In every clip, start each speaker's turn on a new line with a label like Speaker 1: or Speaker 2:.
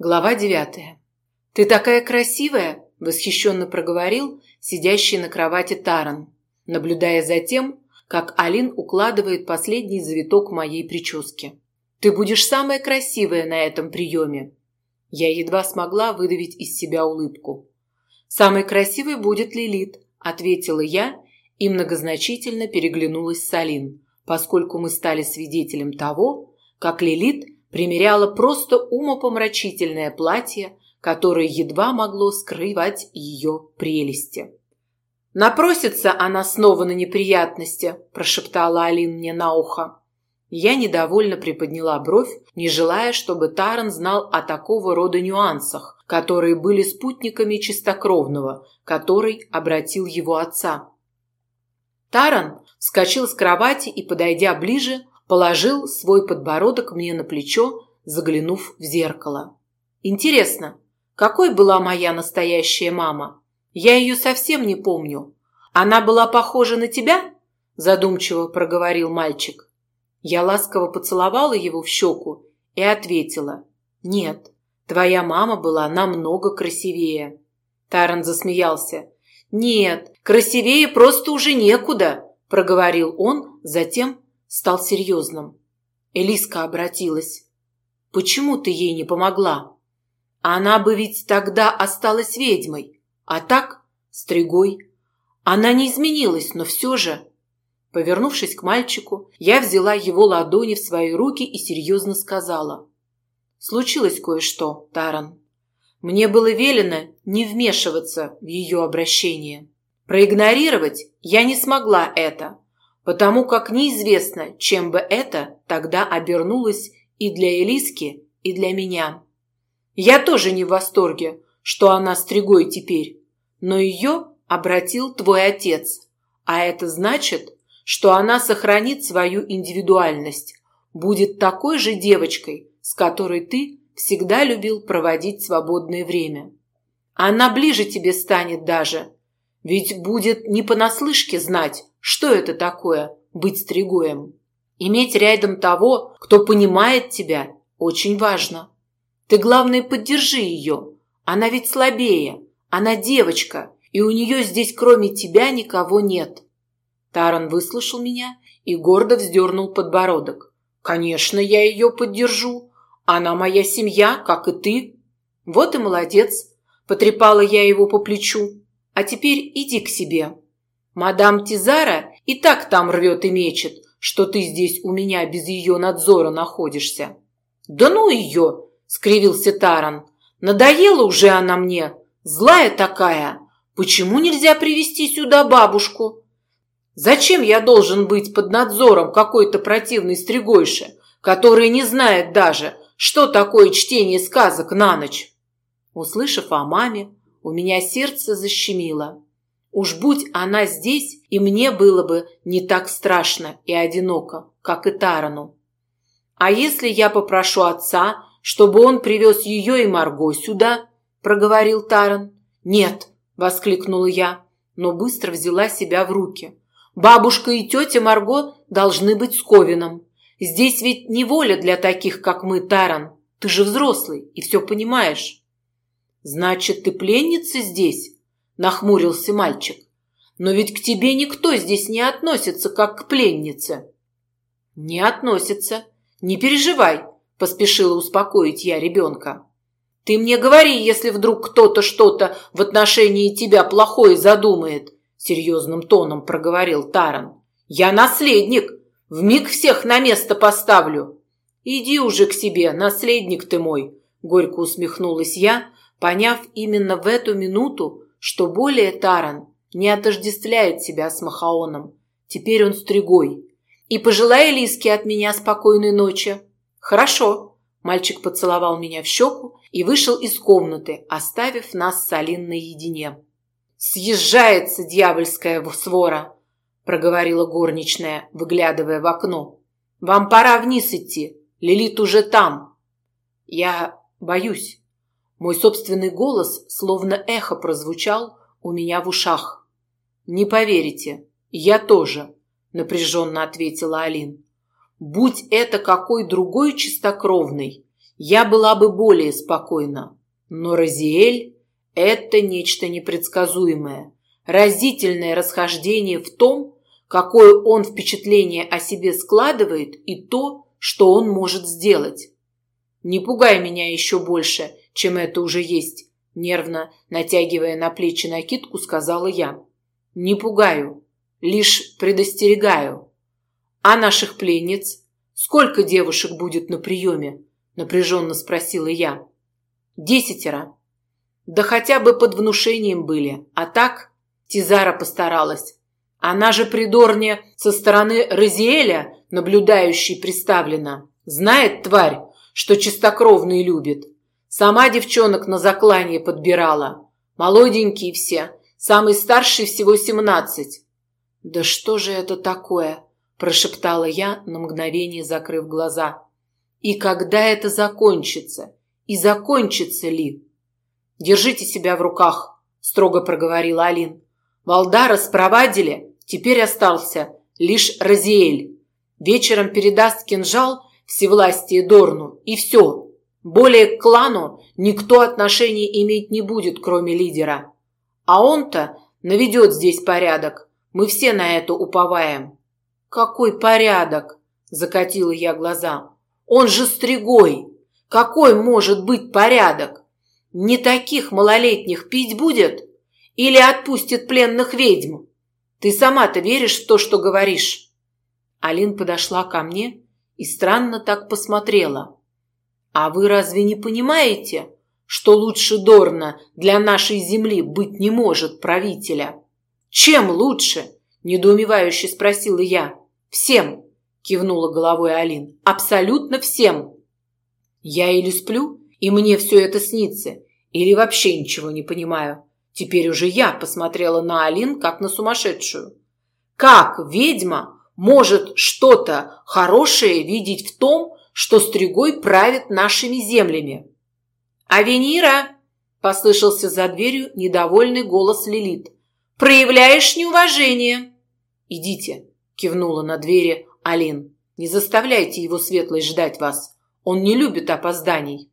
Speaker 1: Глава девятая. «Ты такая красивая!» – восхищенно проговорил сидящий на кровати Таран, наблюдая за тем, как Алин укладывает последний завиток моей прически. «Ты будешь самая красивая на этом приеме!» Я едва смогла выдавить из себя улыбку. «Самой красивой будет Лилит», – ответила я и многозначительно переглянулась с Алин, поскольку мы стали свидетелем того, как Лилит – примеряла просто умопомрачительное платье, которое едва могло скрывать ее прелести. «Напросится она снова на неприятности», – прошептала Алин мне на ухо. Я недовольно приподняла бровь, не желая, чтобы Таран знал о такого рода нюансах, которые были спутниками чистокровного, который обратил его отца. Таран вскочил с кровати и, подойдя ближе, положил свой подбородок мне на плечо, заглянув в зеркало. Интересно, какой была моя настоящая мама? Я ее совсем не помню. Она была похожа на тебя? Задумчиво проговорил мальчик. Я ласково поцеловала его в щеку и ответила. Нет, твоя мама была намного красивее. Таран засмеялся. Нет, красивее просто уже некуда, проговорил он, затем стал серьезным. Элиска обратилась. «Почему ты ей не помогла? Она бы ведь тогда осталась ведьмой, а так – стригой. Она не изменилась, но все же...» Повернувшись к мальчику, я взяла его ладони в свои руки и серьезно сказала. «Случилось кое-что, Таран. Мне было велено не вмешиваться в ее обращение. Проигнорировать я не смогла это, потому как неизвестно, чем бы это тогда обернулось и для Элиски, и для меня. Я тоже не в восторге, что она стригой теперь, но ее обратил твой отец, а это значит, что она сохранит свою индивидуальность, будет такой же девочкой, с которой ты всегда любил проводить свободное время. Она ближе тебе станет даже, ведь будет не понаслышке знать, что это такое быть стригоем? Иметь рядом того, кто понимает тебя, очень важно. Ты, главное, поддержи ее. Она ведь слабее. Она девочка, и у нее здесь кроме тебя никого нет. Таран выслушал меня и гордо вздернул подбородок. Конечно, я ее поддержу. Она моя семья, как и ты. Вот и молодец. Потрепала я его по плечу. А теперь иди к себе. Мадам Тизара и так там рвет и мечет, что ты здесь у меня без ее надзора находишься. Да ну ее, скривился Таран. Надоела уже она мне, злая такая. Почему нельзя привести сюда бабушку? Зачем я должен быть под надзором какой-то противной стригойши, которая не знает даже, что такое чтение сказок на ночь? Услышав о маме, у меня сердце защемило. Уж будь она здесь, и мне было бы не так страшно и одиноко, как и Тарану. А если я попрошу отца, чтобы он привез ее и Марго сюда? проговорил Таран. Нет, воскликнула я, но быстро взяла себя в руки. Бабушка и тетя Марго должны быть с Ковином. Здесь ведь не воля для таких, как мы, Таран. Ты же взрослый и все понимаешь. Значит, ты пленница здесь? нахмурился мальчик. Но ведь к тебе никто здесь не относится, как к пленнице. Не относится. Не переживай, поспешила успокоить я ребенка. Ты мне говори, если вдруг кто-то что-то в отношении тебя плохое задумает, серьезным тоном проговорил Таран. Я наследник, в миг всех на место поставлю. Иди уже к себе, наследник ты мой, горько усмехнулась я, поняв именно в эту минуту, что более Таран не отождествляет себя с Махаоном. Теперь он стригой. И пожелай Лиске от меня спокойной ночи. Хорошо. Мальчик поцеловал меня в щеку и вышел из комнаты, оставив нас с Алин наедине. «Съезжается дьявольская свора!» – проговорила горничная, выглядывая в окно. «Вам пора вниз идти. Лилит уже там». «Я боюсь», мой собственный голос словно эхо прозвучал у меня в ушах. «Не поверите, я тоже», – напряженно ответила Алин. «Будь это какой другой чистокровный, я была бы более спокойна. Но Розиэль – это нечто непредсказуемое, разительное расхождение в том, какое он впечатление о себе складывает и то, что он может сделать. Не пугай меня еще больше, чем это уже есть, нервно натягивая на плечи накидку, сказала я. Не пугаю, лишь предостерегаю. А наших пленниц? Сколько девушек будет на приеме? Напряженно спросила я. Десятеро. Да хотя бы под внушением были, а так Тизара постаралась. Она же при Дорне со стороны Розиэля, наблюдающей, приставлена. Знает, тварь, что чистокровные любит. Сама девчонок на заклание подбирала. Молоденькие все, самый старший всего семнадцать. «Да что же это такое?» – прошептала я, на мгновение закрыв глаза. «И когда это закончится? И закончится ли?» «Держите себя в руках», – строго проговорила Алин. «Валдара спровадили, теперь остался лишь Розиэль. Вечером передаст кинжал всевластие Дорну, и все. Более к клану никто отношений иметь не будет, кроме лидера. А он-то наведет здесь порядок. Мы все на это уповаем. Какой порядок? Закатила я глаза. Он же стригой. Какой может быть порядок? Не таких малолетних пить будет? Или отпустит пленных ведьм? Ты сама-то веришь в то, что говоришь? Алин подошла ко мне и странно так посмотрела. «А вы разве не понимаете, что лучше Дорна для нашей земли быть не может правителя?» «Чем лучше?» – недоумевающе спросила я. «Всем!» – кивнула головой Алин. «Абсолютно всем!» «Я или сплю, и мне все это снится, или вообще ничего не понимаю?» Теперь уже я посмотрела на Алин, как на сумасшедшую. «Как ведьма может что-то хорошее видеть в том, что Стригой правит нашими землями. «Авенира!» – послышался за дверью недовольный голос Лилит. «Проявляешь неуважение!» «Идите!» – кивнула на двери Алин. «Не заставляйте его светлой ждать вас. Он не любит опозданий.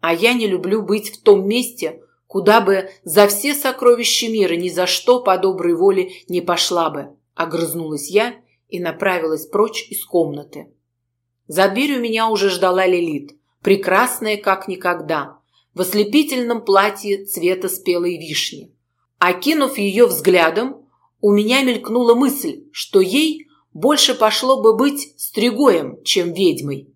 Speaker 1: А я не люблю быть в том месте, куда бы за все сокровища мира ни за что по доброй воле не пошла бы», – огрызнулась я и направилась прочь из комнаты. За дверью меня уже ждала Лилит, прекрасная как никогда, в ослепительном платье цвета спелой вишни. Окинув ее взглядом, у меня мелькнула мысль, что ей больше пошло бы быть стригоем, чем ведьмой.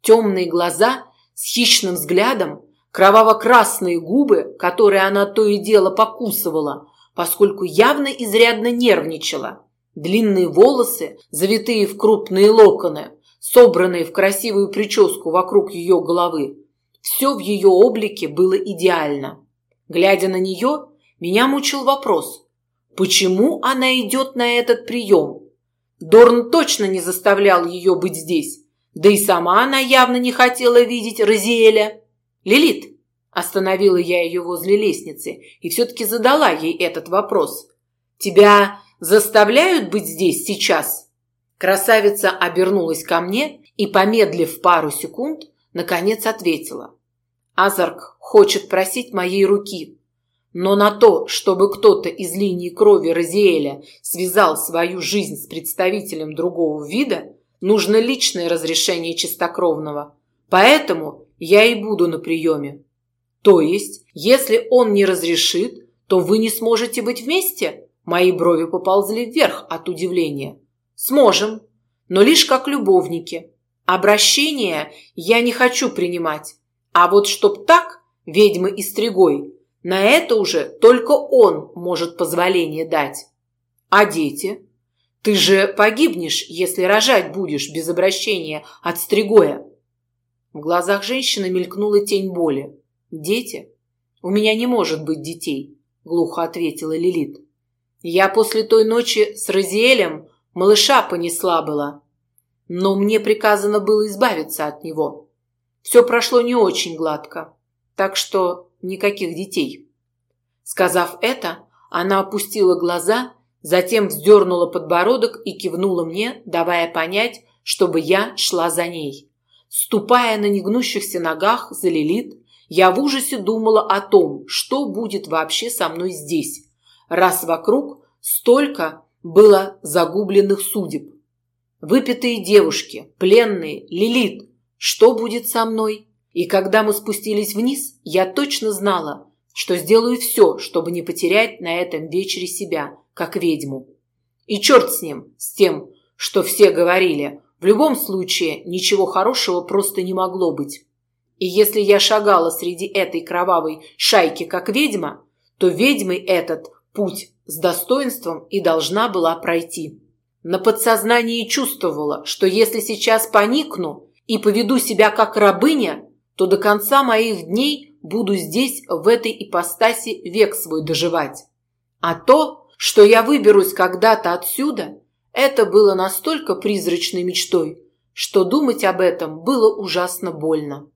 Speaker 1: Темные глаза с хищным взглядом, кроваво-красные губы, которые она то и дело покусывала, поскольку явно изрядно нервничала, Длинные волосы, завитые в крупные локоны, собранные в красивую прическу вокруг ее головы. Все в ее облике было идеально. Глядя на нее, меня мучил вопрос, почему она идет на этот прием? Дорн точно не заставлял ее быть здесь, да и сама она явно не хотела видеть Розиэля. «Лилит!» – остановила я ее возле лестницы и все-таки задала ей этот вопрос. «Тебя заставляют быть здесь сейчас?» Красавица обернулась ко мне и, помедлив пару секунд, наконец ответила. «Азарк хочет просить моей руки, но на то, чтобы кто-то из линии крови Розиэля связал свою жизнь с представителем другого вида, нужно личное разрешение чистокровного. Поэтому я и буду на приеме. То есть, если он не разрешит, то вы не сможете быть вместе?» Мои брови поползли вверх от удивления. Сможем, но лишь как любовники. Обращение я не хочу принимать. А вот чтоб так, ведьмы и стригой, на это уже только он может позволение дать. А дети? Ты же погибнешь, если рожать будешь без обращения от стригоя. В глазах женщины мелькнула тень боли. Дети? У меня не может быть детей, глухо ответила Лилит. Я после той ночи с Розиэлем малыша понесла была, но мне приказано было избавиться от него. Все прошло не очень гладко, так что никаких детей. Сказав это, она опустила глаза, затем вздернула подбородок и кивнула мне, давая понять, чтобы я шла за ней. ступая на негнущихся ногах за Лилит, я в ужасе думала о том, что будет вообще со мной здесь, раз вокруг столько было загубленных судеб. Выпитые девушки, пленные, Лилит, что будет со мной? И когда мы спустились вниз, я точно знала, что сделаю все, чтобы не потерять на этом вечере себя, как ведьму. И черт с ним, с тем, что все говорили. В любом случае, ничего хорошего просто не могло быть. И если я шагала среди этой кровавой шайки как ведьма, то ведьмой этот путь с достоинством и должна была пройти. На подсознании чувствовала, что если сейчас поникну и поведу себя как рабыня, то до конца моих дней буду здесь, в этой ипостаси, век свой доживать. А то, что я выберусь когда-то отсюда, это было настолько призрачной мечтой, что думать об этом было ужасно больно.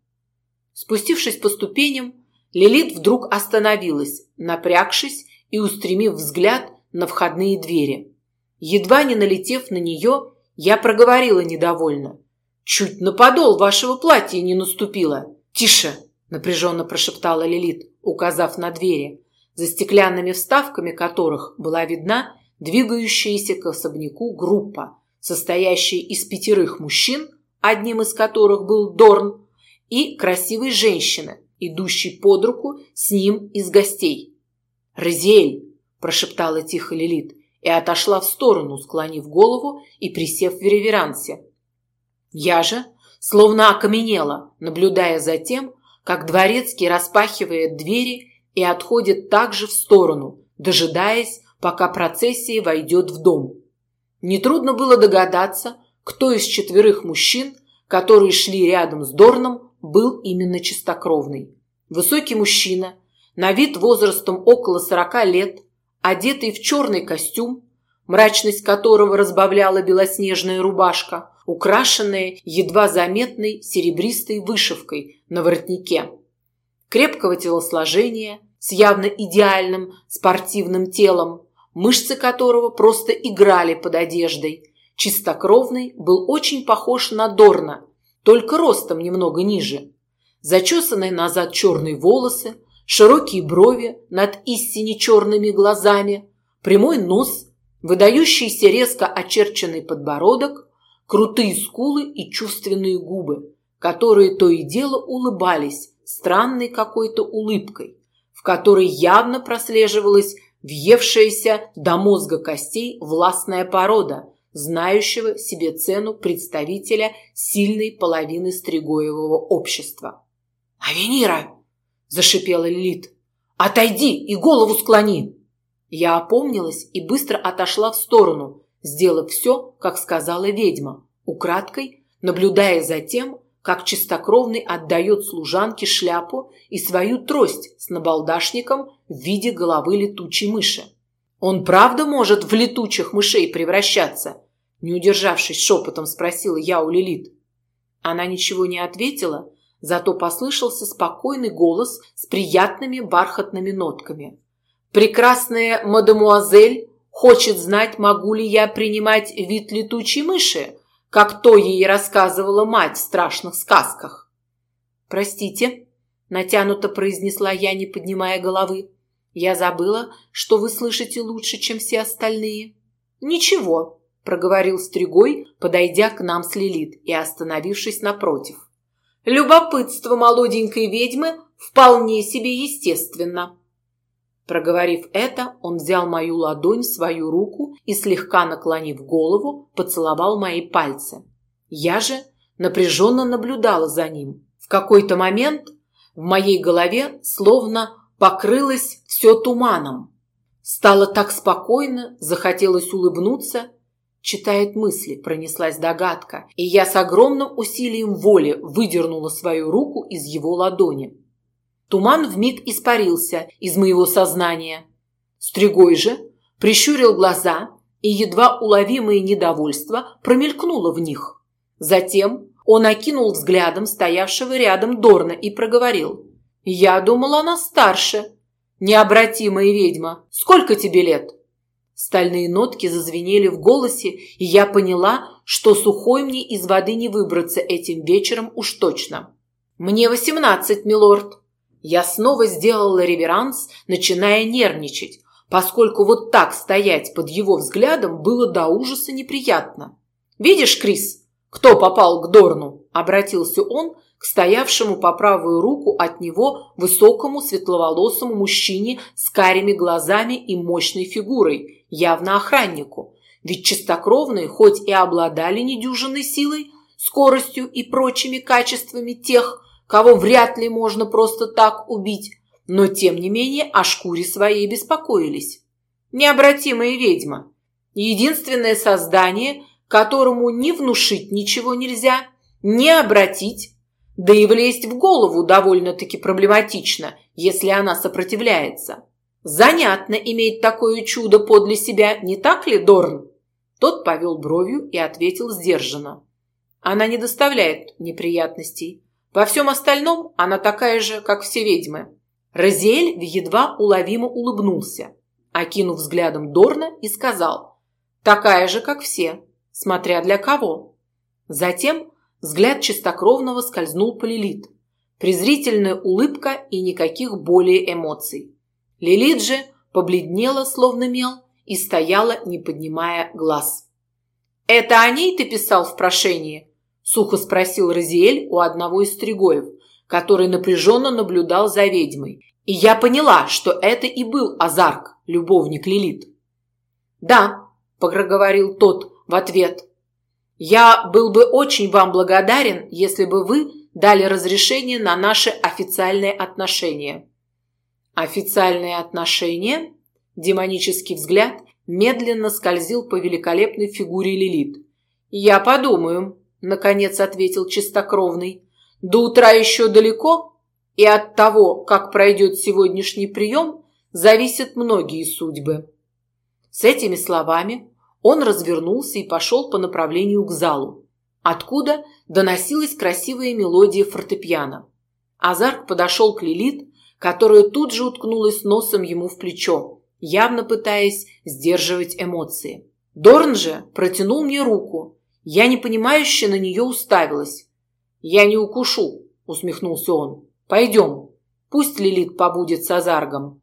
Speaker 1: Спустившись по ступеням, Лилит вдруг остановилась, напрягшись и устремив взгляд на входные двери. Едва не налетев на нее, я проговорила недовольно. «Чуть на подол вашего платья не наступила!» «Тише!» – напряженно прошептала Лилит, указав на двери, за стеклянными вставками которых была видна двигающаяся к особняку группа, состоящая из пятерых мужчин, одним из которых был Дорн, и красивой женщины, идущей под руку с ним из гостей. «Розель!» – прошептала тихо Лилит и отошла в сторону, склонив голову и присев в реверансе. Я же словно окаменела, наблюдая за тем, как дворецкий распахивает двери и отходит также в сторону, дожидаясь, пока процессия войдет в дом. Нетрудно было догадаться, кто из четверых мужчин, которые шли рядом с Дорном, был именно чистокровный. Высокий мужчина, на вид возрастом около сорока лет, одетый в черный костюм, мрачность которого разбавляла белоснежная рубашка, украшенная едва заметной серебристой вышивкой на воротнике. Крепкого телосложения, с явно идеальным спортивным телом, мышцы которого просто играли под одеждой. Чистокровный был очень похож на Дорна, только ростом немного ниже. Зачесанные назад черные волосы, широкие брови над истине черными глазами, прямой нос, выдающийся резко очерченный подбородок, крутые скулы и чувственные губы, которые то и дело улыбались странной какой-то улыбкой, в которой явно прослеживалась въевшаяся до мозга костей властная порода, знающего себе цену представителя сильной половины стригоевого общества. «Авенира!» – зашипела Лилит. «Отойди и голову склони!» Я опомнилась и быстро отошла в сторону, сделав все, как сказала ведьма, украдкой наблюдая за тем, как чистокровный отдает служанке шляпу и свою трость с набалдашником в виде головы летучей мыши. «Он правда может в летучих мышей превращаться?» Не удержавшись шепотом, спросила я у Лилит. Она ничего не ответила, зато послышался спокойный голос с приятными бархатными нотками. «Прекрасная мадемуазель хочет знать, могу ли я принимать вид летучей мыши, как то ей рассказывала мать в страшных сказках». «Простите», – натянуто произнесла я, не поднимая головы. «Я забыла, что вы слышите лучше, чем все остальные». «Ничего», – проговорил Стригой, подойдя к нам с Лилит и остановившись напротив. Любопытство молоденькой ведьмы вполне себе естественно. Проговорив это, он взял мою ладонь в свою руку и, слегка наклонив голову, поцеловал мои пальцы. Я же напряженно наблюдала за ним. В какой-то момент в моей голове словно покрылось все туманом. Стало так спокойно, захотелось улыбнуться читает мысли, пронеслась догадка, и я с огромным усилием воли выдернула свою руку из его ладони. Туман вмиг испарился из моего сознания. Стригой же прищурил глаза, и едва уловимое недовольство промелькнуло в них. Затем он окинул взглядом стоявшего рядом Дорна и проговорил. «Я думала, она старше. Необратимая ведьма. Сколько тебе лет?» Стальные нотки зазвенели в голосе, и я поняла, что сухой мне из воды не выбраться этим вечером уж точно. «Мне восемнадцать, милорд». Я снова сделала реверанс, начиная нервничать, поскольку вот так стоять под его взглядом было до ужаса неприятно. «Видишь, Крис, кто попал к Дорну?» – обратился он к стоявшему по правую руку от него высокому светловолосому мужчине с карими глазами и мощной фигурой, явно охраннику. Ведь чистокровные хоть и обладали недюжинной силой, скоростью и прочими качествами тех, кого вряд ли можно просто так убить, но тем не менее о шкуре своей беспокоились. Необратимая ведьма. Единственное создание, которому не внушить ничего нельзя, не обратить, да и влезть в голову довольно-таки проблематично, если она сопротивляется. Занятно иметь такое чудо подле себя, не так ли, Дорн? Тот повел бровью и ответил сдержанно. Она не доставляет неприятностей. Во всем остальном она такая же, как все ведьмы. Розель едва уловимо улыбнулся, окинув взглядом Дорна и сказал «Такая же, как все, смотря для кого». Затем взгляд чистокровного скользнул по Лилит. Презрительная улыбка и никаких более эмоций. Лилит же побледнела, словно мел, и стояла, не поднимая глаз. «Это о ней ты писал в прошении?» – сухо спросил Розиэль у одного из стригоев, который напряженно наблюдал за ведьмой. И я поняла, что это и был Азарк, любовник Лилит. «Да», – проговорил тот в ответ, – «я был бы очень вам благодарен, если бы вы дали разрешение на наши официальные отношения». Официальные отношения? Демонический взгляд медленно скользил по великолепной фигуре Лилит. «Я подумаю», – наконец ответил чистокровный. «До утра еще далеко, и от того, как пройдет сегодняшний прием, зависят многие судьбы». С этими словами он развернулся и пошел по направлению к залу, откуда доносилась красивая мелодия фортепиано. Азарк подошел к Лилит, которая тут же уткнулась носом ему в плечо, явно пытаясь сдерживать эмоции. Дорн же протянул мне руку. Я непонимающе на нее уставилась. «Я не укушу», — усмехнулся он. «Пойдем. Пусть Лилит побудет с Азаргом».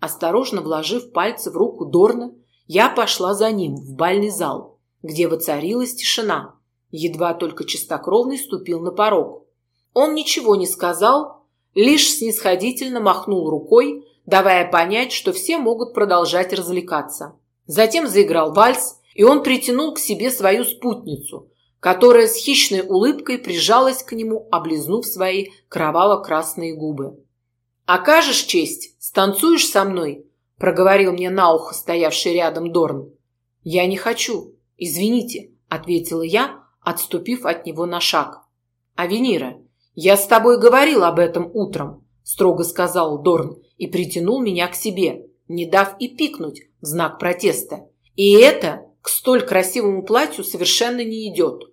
Speaker 1: Осторожно вложив пальцы в руку Дорна, я пошла за ним в бальный зал, где воцарилась тишина. Едва только чистокровный ступил на порог. Он ничего не сказал, лишь снисходительно махнул рукой, давая понять, что все могут продолжать развлекаться. Затем заиграл вальс, и он притянул к себе свою спутницу, которая с хищной улыбкой прижалась к нему, облизнув свои кроваво-красные губы. «Окажешь честь? Станцуешь со мной?» – проговорил мне на ухо стоявший рядом Дорн. «Я не хочу. Извините», – ответила я, отступив от него на шаг. «Авенира, «Я с тобой говорил об этом утром», – строго сказал Дорн и притянул меня к себе, не дав и пикнуть в знак протеста. И это к столь красивому платью совершенно не идет.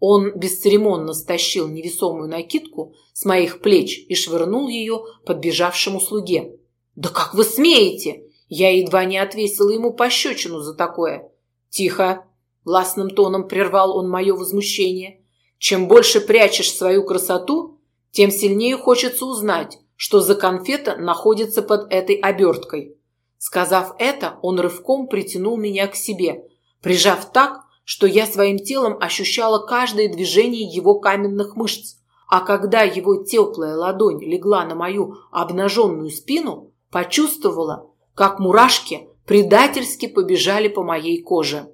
Speaker 1: Он бесцеремонно стащил невесомую накидку с моих плеч и швырнул ее подбежавшему слуге. «Да как вы смеете?» Я едва не отвесила ему пощечину за такое. «Тихо!» – властным тоном прервал он мое возмущение. Чем больше прячешь свою красоту, тем сильнее хочется узнать, что за конфета находится под этой оберткой. Сказав это, он рывком притянул меня к себе, прижав так, что я своим телом ощущала каждое движение его каменных мышц. А когда его теплая ладонь легла на мою обнаженную спину, почувствовала, как мурашки предательски побежали по моей коже.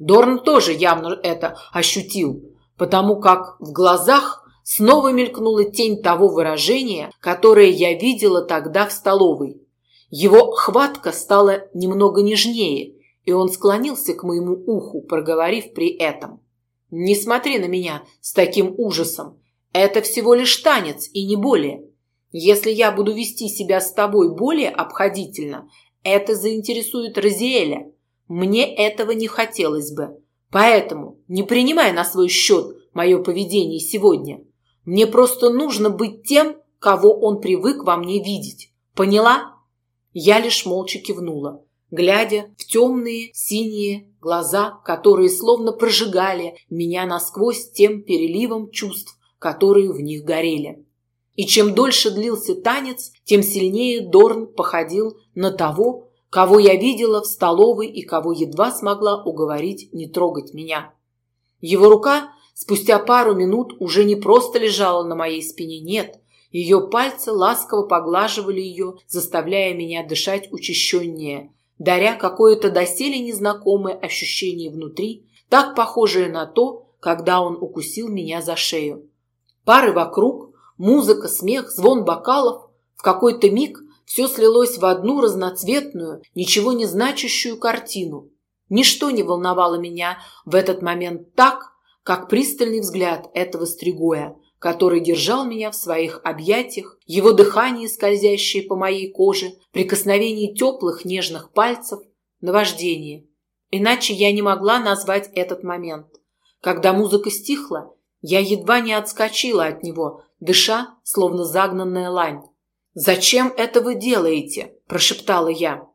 Speaker 1: Дорн тоже явно это ощутил, потому как в глазах снова мелькнула тень того выражения, которое я видела тогда в столовой. Его хватка стала немного нежнее, и он склонился к моему уху, проговорив при этом. «Не смотри на меня с таким ужасом. Это всего лишь танец и не более. Если я буду вести себя с тобой более обходительно, это заинтересует Розиэля. Мне этого не хотелось бы. Поэтому не принимай на свой счет мое поведение сегодня. Мне просто нужно быть тем, кого он привык во мне видеть. Поняла? Я лишь молча кивнула. глядя в темные синие глаза, которые словно прожигали меня насквозь тем переливом чувств, которые в них горели. И чем дольше длился танец, тем сильнее Дорн походил на того, кого я видела в столовой и кого едва смогла уговорить не трогать меня. Его рука спустя пару минут уже не просто лежала на моей спине, нет, ее пальцы ласково поглаживали ее, заставляя меня дышать учащеннее, даря какое-то доселе незнакомое ощущение внутри, так похожее на то, когда он укусил меня за шею. Пары вокруг, музыка, смех, звон бокалов. В какой-то миг все слилось в одну разноцветную, ничего не значащую картину. Ничто не волновало меня в этот момент так, как пристальный взгляд этого стригоя, который держал меня в своих объятиях, его дыхание, скользящее по моей коже, прикосновение теплых нежных пальцев, наваждение. Иначе я не могла назвать этот момент. Когда музыка стихла, я едва не отскочила от него, дыша, словно загнанная лань. «Зачем это вы делаете?» – прошептала я.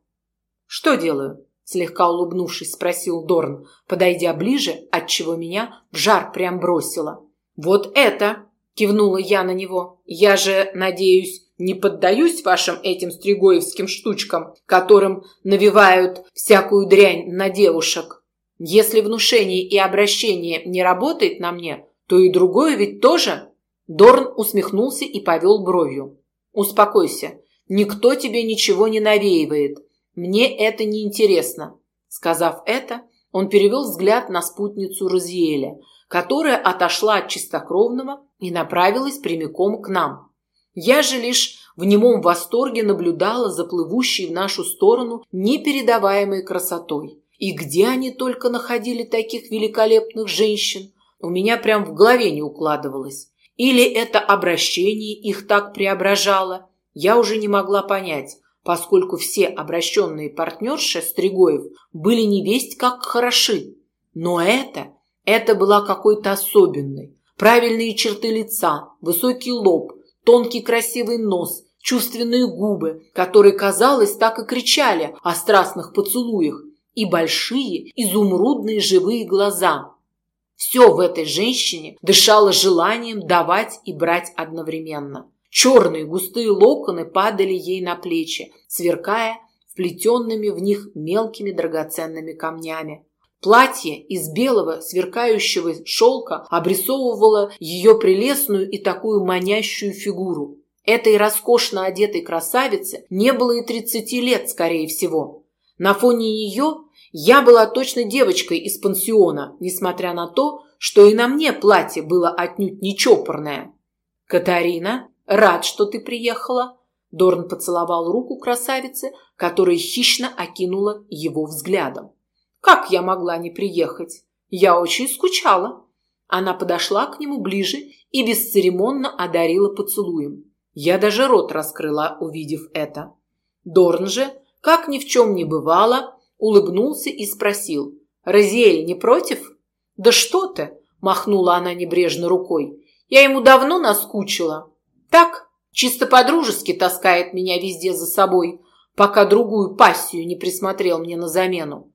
Speaker 1: «Что делаю?» – слегка улыбнувшись, спросил Дорн, подойдя ближе, отчего меня в жар прям бросило. «Вот это!» – кивнула я на него. «Я же, надеюсь, не поддаюсь вашим этим стригоевским штучкам, которым навевают всякую дрянь на девушек. Если внушение и обращение не работает на мне, то и другое ведь тоже. Дорн усмехнулся и повел бровью. Успокойся. Никто тебе ничего не навеивает. Мне это не интересно. Сказав это, он перевел взгляд на спутницу Розиэля, которая отошла от чистокровного и направилась прямиком к нам. Я же лишь в немом восторге наблюдала за плывущей в нашу сторону непередаваемой красотой. И где они только находили таких великолепных женщин? У меня прям в голове не укладывалось. Или это обращение их так преображало? Я уже не могла понять, поскольку все обращенные партнерши Стригоев были не весть как хороши. Но это, это была какой-то особенной. Правильные черты лица, высокий лоб, тонкий красивый нос, чувственные губы, которые, казалось, так и кричали о страстных поцелуях, и большие изумрудные живые глаза, все в этой женщине дышало желанием давать и брать одновременно. Черные густые локоны падали ей на плечи, сверкая вплетенными в них мелкими драгоценными камнями. Платье из белого сверкающего шелка обрисовывало ее прелестную и такую манящую фигуру. Этой роскошно одетой красавице не было и тридцати лет, скорее всего. На фоне нее я была точно девочкой из пансиона, несмотря на то, что и на мне платье было отнюдь не чопорное. «Катарина, рад, что ты приехала!» Дорн поцеловал руку красавицы, которая хищно окинула его взглядом. «Как я могла не приехать? Я очень скучала!» Она подошла к нему ближе и бесцеремонно одарила поцелуем. Я даже рот раскрыла, увидев это. Дорн же, как ни в чем не бывало, улыбнулся и спросил. «Розиэль не против?» «Да что ты!» – махнула она небрежно рукой. «Я ему давно наскучила. Так, чисто по-дружески таскает меня везде за собой, пока другую пассию не присмотрел мне на замену».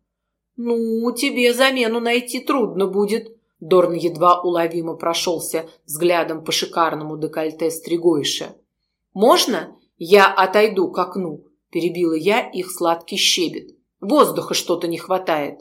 Speaker 1: «Ну, тебе замену найти трудно будет», Дорн едва уловимо прошелся взглядом по шикарному декольте Стригойши. «Можно я отойду к окну?» – перебила я их сладкий щебет. Воздуха что-то не хватает.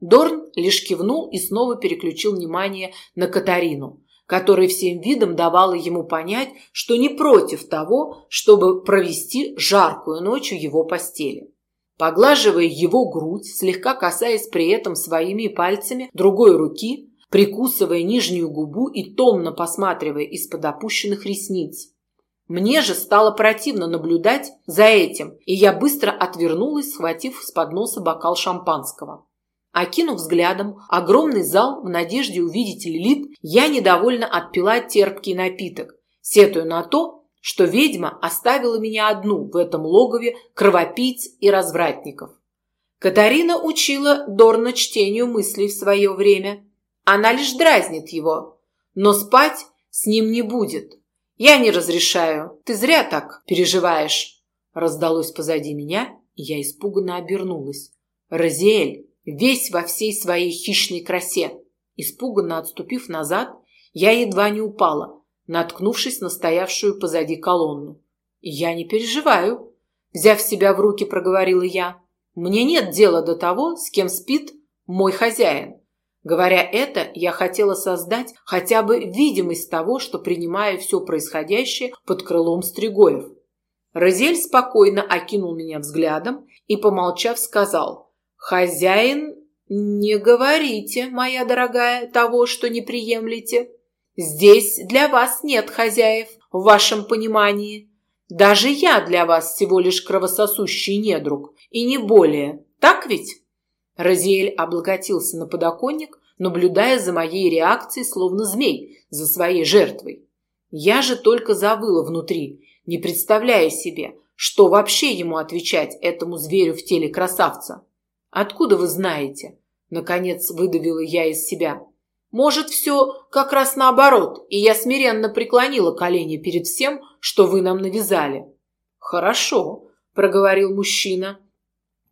Speaker 1: Дорн лишь кивнул и снова переключил внимание на Катарину, которая всем видом давала ему понять, что не против того, чтобы провести жаркую ночь в его постели. Поглаживая его грудь, слегка касаясь при этом своими пальцами другой руки, прикусывая нижнюю губу и томно посматривая из-под опущенных ресниц, мне же стало противно наблюдать за этим, и я быстро отвернулась, схватив с подноса бокал шампанского. Окинув взглядом огромный зал в надежде увидеть Лилит, я недовольно отпила терпкий напиток, сетуя на то, что ведьма оставила меня одну в этом логове кровопийц и развратников. Катарина учила Дорна чтению мыслей в свое время. Она лишь дразнит его, но спать с ним не будет. «Я не разрешаю. Ты зря так переживаешь», – раздалось позади меня, Я испуганно обернулась. Розиэль, весь во всей своей хищной красе. Испуганно отступив назад, я едва не упала, наткнувшись на стоявшую позади колонну. «Я не переживаю», – взяв себя в руки, проговорила я. «Мне нет дела до того, с кем спит мой хозяин. Говоря это, я хотела создать хотя бы видимость того, что принимаю все происходящее под крылом Стригоев. Розель спокойно окинул меня взглядом и, помолчав, сказал, «Хозяин, не говорите, моя дорогая, того, что не приемлете. Здесь для вас нет хозяев, в вашем понимании. Даже я для вас всего лишь кровососущий недруг, и не более. Так ведь?» Розиэль облокотился на подоконник, наблюдая за моей реакцией, словно змей, за своей жертвой. Я же только завыла внутри, не представляя себе, что вообще ему отвечать этому зверю в теле красавца. «Откуда вы знаете?» Наконец выдавила я из себя. «Может, все как раз наоборот, и я смиренно преклонила колени перед всем, что вы нам навязали». «Хорошо», – проговорил мужчина,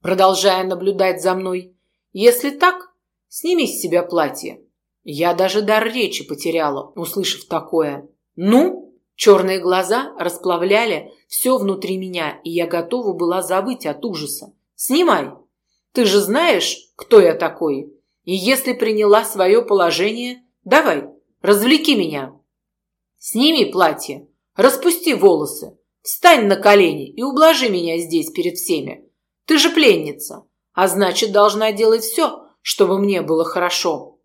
Speaker 1: продолжая наблюдать за мной. «Если так, сними с себя платье». Я даже дар речи потеряла, услышав такое. «Ну?» Черные глаза расплавляли все внутри меня, и я готова была забыть от ужаса. «Снимай! Ты же знаешь, кто я такой? И если приняла свое положение, давай, развлеки меня!» «Сними платье, распусти волосы, встань на колени и ублажи меня здесь перед всеми. Ты же пленница, а значит, должна делать все, чтобы мне было хорошо.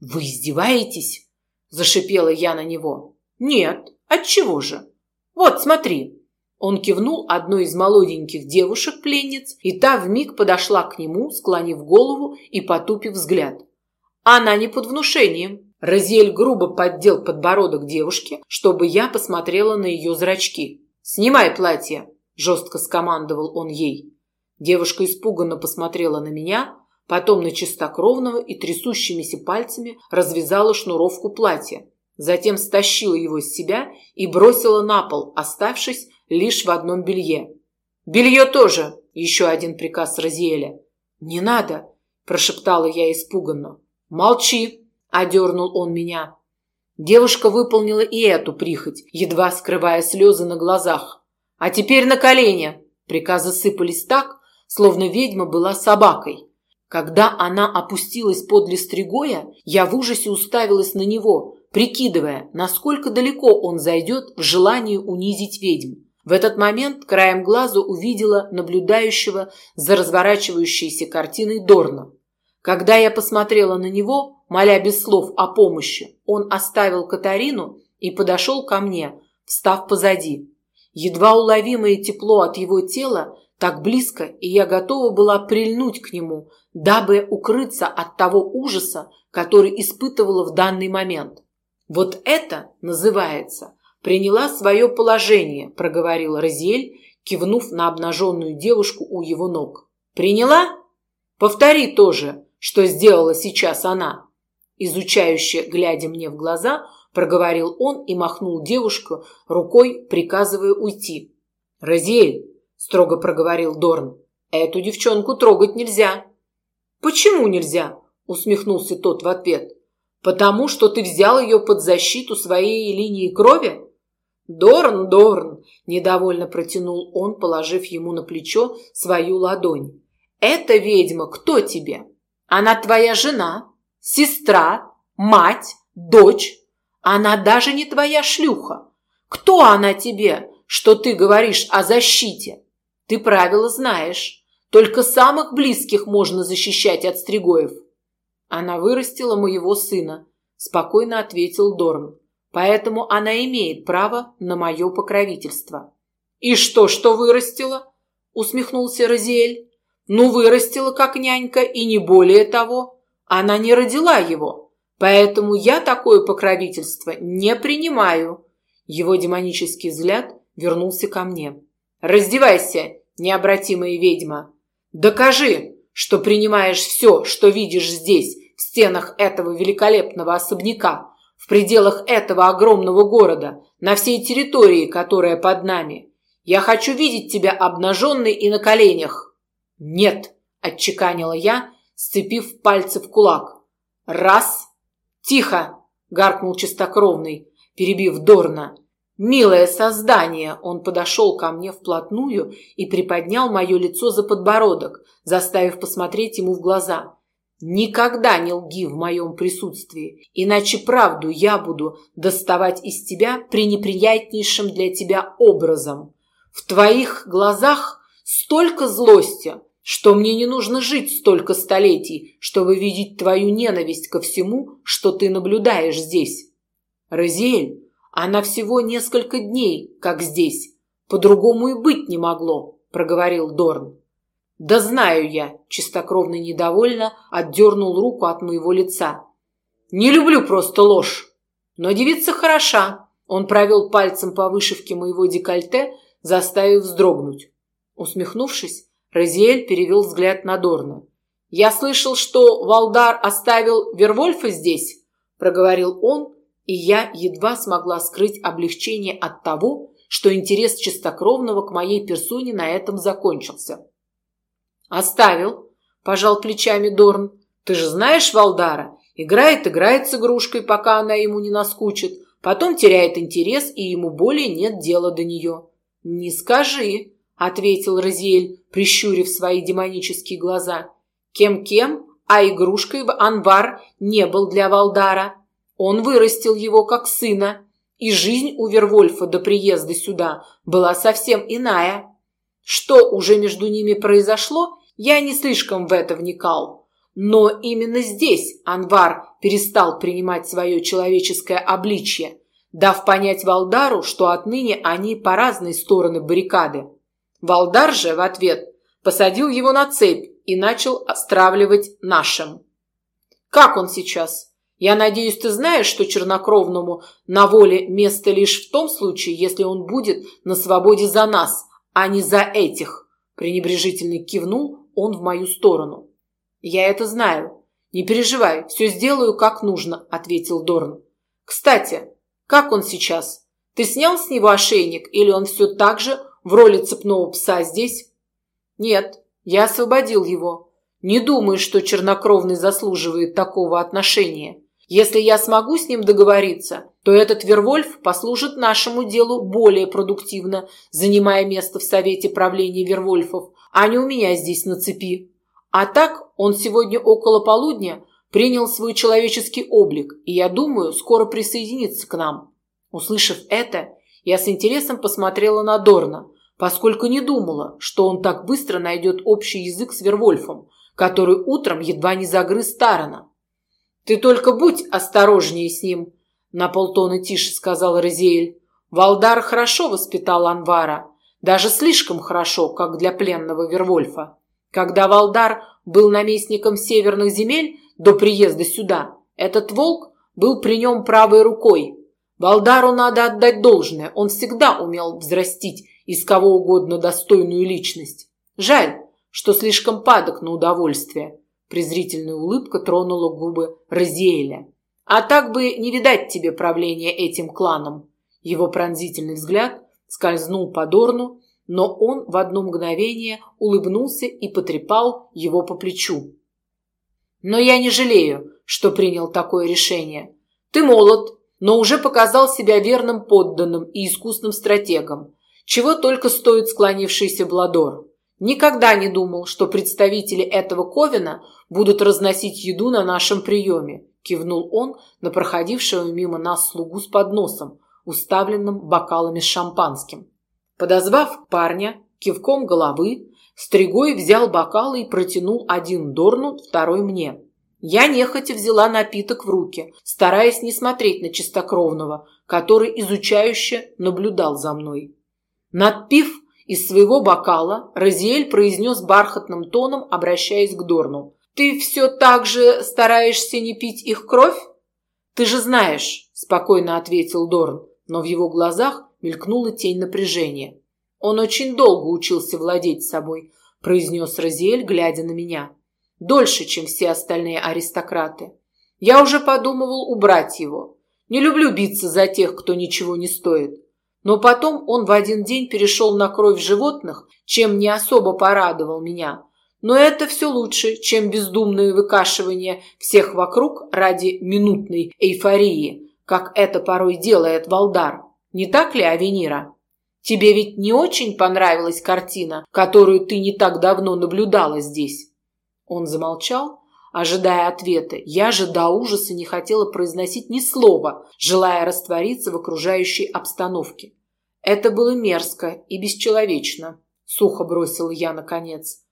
Speaker 1: Вы издеваетесь? Зашипела я на него. Нет, отчего же? Вот, смотри. Он кивнул одной из молоденьких девушек-пленниц, и та вмиг подошла к нему, склонив голову и потупив взгляд. Она не под внушением. Розель грубо поддел подбородок девушки, чтобы я посмотрела на ее зрачки. «Снимай платье!» – жестко скомандовал он ей. Девушка испуганно посмотрела на меня, потом на чистокровного и трясущимися пальцами развязала шнуровку платья. Затем стащила его с себя и бросила на пол, оставшись лишь в одном белье. «Белье тоже!» – еще один приказ Розиэля. «Не надо!» – прошептала я испуганно. «Молчи!» – одернул он меня. Девушка выполнила и эту прихоть, едва скрывая слезы на глазах. «А теперь на колени!» Приказы сыпались так, словно ведьма была собакой. Когда она опустилась подле Стригоя, я в ужасе уставилась на него, прикидывая, насколько далеко он зайдет в желании унизить ведьм. В этот момент краем глаза увидела наблюдающего за разворачивающейся картиной Дорна. Когда я посмотрела на него, моля без слов о помощи, он оставил Катарину и подошел ко мне, встав позади. Едва уловимое тепло от его тела так близко, и я готова была прильнуть к нему, дабы укрыться от того ужаса, который испытывала в данный момент. Вот это называется «приняла свое положение», – проговорил Розель, кивнув на обнаженную девушку у его ног. «Приняла? Повтори то же, что сделала сейчас она». Изучающе, глядя мне в глаза, проговорил он и махнул девушку рукой, приказывая уйти. «Розель, строго проговорил Дорн. Эту девчонку трогать нельзя. Почему нельзя? усмехнулся тот в ответ. Потому что ты взял ее под защиту своей линии крови? Дорн, Дорн, недовольно протянул он, положив ему на плечо свою ладонь. Эта ведьма кто тебе? Она твоя жена, сестра, мать, дочь. Она даже не твоя шлюха. Кто она тебе, что ты говоришь о защите? Ты правила знаешь. Только самых близких можно защищать от стригоев. Она вырастила моего сына, спокойно ответил Дорн. Поэтому она имеет право на мое покровительство. И что, что вырастила? Усмехнулся Розиэль. Ну, вырастила как нянька и не более того. Она не родила его. Поэтому я такое покровительство не принимаю. Его демонический взгляд вернулся ко мне. Раздевайся, необратимая ведьма. Докажи, что принимаешь все, что видишь здесь, в стенах этого великолепного особняка, в пределах этого огромного города, на всей территории, которая под нами. Я хочу видеть тебя обнаженной и на коленях!» «Нет!» – отчеканила я, сцепив пальцы в кулак. «Раз! Тихо!» – гаркнул чистокровный, перебив Дорна. «Милое создание!» Он подошел ко мне вплотную и приподнял мое лицо за подбородок, заставив посмотреть ему в глаза. «Никогда не лги в моем присутствии, иначе правду я буду доставать из тебя пренеприятнейшим для тебя образом. В твоих глазах столько злости, что мне не нужно жить столько столетий, чтобы видеть твою ненависть ко всему, что ты наблюдаешь здесь. Розель, она всего несколько дней, как здесь. По-другому и быть не могло, проговорил Дорн. Да знаю я, чистокровно недовольно отдернул руку от моего лица. Не люблю просто ложь. Но девица хороша. Он провел пальцем по вышивке моего декольте, заставив вздрогнуть. Усмехнувшись, Розиэль перевел взгляд на Дорна. «Я слышал, что Валдар оставил Вервольфа здесь», – проговорил он, и я едва смогла скрыть облегчение от того, что интерес чистокровного к моей персоне на этом закончился. «Оставил», – пожал плечами Дорн. «Ты же знаешь Валдара? Играет, играет с игрушкой, пока она ему не наскучит, потом теряет интерес, и ему более нет дела до нее». «Не скажи», – ответил Розиэль, прищурив свои демонические глаза. «Кем-кем, а игрушкой Анвар не был для Валдара». Он вырастил его как сына, и жизнь у Вервольфа до приезда сюда была совсем иная. Что уже между ними произошло, я не слишком в это вникал. Но именно здесь Анвар перестал принимать свое человеческое обличье, дав понять Валдару, что отныне они по разные стороны баррикады. Валдар же в ответ посадил его на цепь и начал стравливать нашим. Как он сейчас? Я надеюсь, ты знаешь, что чернокровному на воле место лишь в том случае, если он будет на свободе за нас, а не за этих. Пренебрежительно кивнул он в мою сторону. Я это знаю. Не переживай, все сделаю как нужно, ответил Дорн. Кстати, как он сейчас? Ты снял с него ошейник или он все так же в роли цепного пса здесь? Нет, я освободил его. Не думаю, что чернокровный заслуживает такого отношения. Если я смогу с ним договориться, то этот Вервольф послужит нашему делу более продуктивно, занимая место в Совете правления Вервольфов, а не у меня здесь на цепи. А так он сегодня около полудня принял свой человеческий облик, и, я думаю, скоро присоединится к нам. Услышав это, я с интересом посмотрела на Дорна, поскольку не думала, что он так быстро найдет общий язык с Вервольфом, который утром едва не загрыз Тарана. «Ты только будь осторожнее с ним», – на полтона тише сказал Розиэль. «Валдар хорошо воспитал Анвара, даже слишком хорошо, как для пленного Вервольфа. Когда Валдар был наместником северных земель до приезда сюда, этот волк был при нем правой рукой. Валдару надо отдать должное, он всегда умел взрастить из кого угодно достойную личность. Жаль, что слишком падок на удовольствие. Презрительная улыбка тронула губы Розиэля. «А так бы не видать тебе правления этим кланом!» Его пронзительный взгляд скользнул по Дорну, но он в одно мгновение улыбнулся и потрепал его по плечу. «Но я не жалею, что принял такое решение. Ты молод, но уже показал себя верным подданным и искусным стратегом, чего только стоит склонившийся Бладор. Никогда не думал, что представители этого Ковина будут разносить еду на нашем приеме, кивнул он на проходившего мимо нас слугу с подносом, уставленным бокалами с шампанским. Подозвав парня кивком головы, Стригой взял бокалы и протянул один Дорну, второй мне. Я нехотя взяла напиток в руки, стараясь не смотреть на чистокровного, который изучающе наблюдал за мной. Надпив из своего бокала, Розиэль произнес бархатным тоном, обращаясь к Дорну. Ты все так же стараешься не пить их кровь? Ты же знаешь, спокойно ответил Дорн, но в его глазах мелькнула тень напряжения. Он очень долго учился владеть собой, произнес Розиэль, глядя на меня. Дольше, чем все остальные аристократы. Я уже подумывал убрать его. Не люблю биться за тех, кто ничего не стоит. Но потом он в один день перешел на кровь животных, чем не особо порадовал меня. Но это все лучше, чем бездумное выкашивание всех вокруг ради минутной эйфории, как это порой делает Валдар. Не так ли, Авенира? Тебе ведь не очень понравилась картина, которую ты не так давно наблюдала здесь?» Он замолчал, ожидая ответа. Я же до ужаса не хотела произносить ни слова, желая раствориться в окружающей обстановке. Это было мерзко и бесчеловечно, сухо бросила я наконец.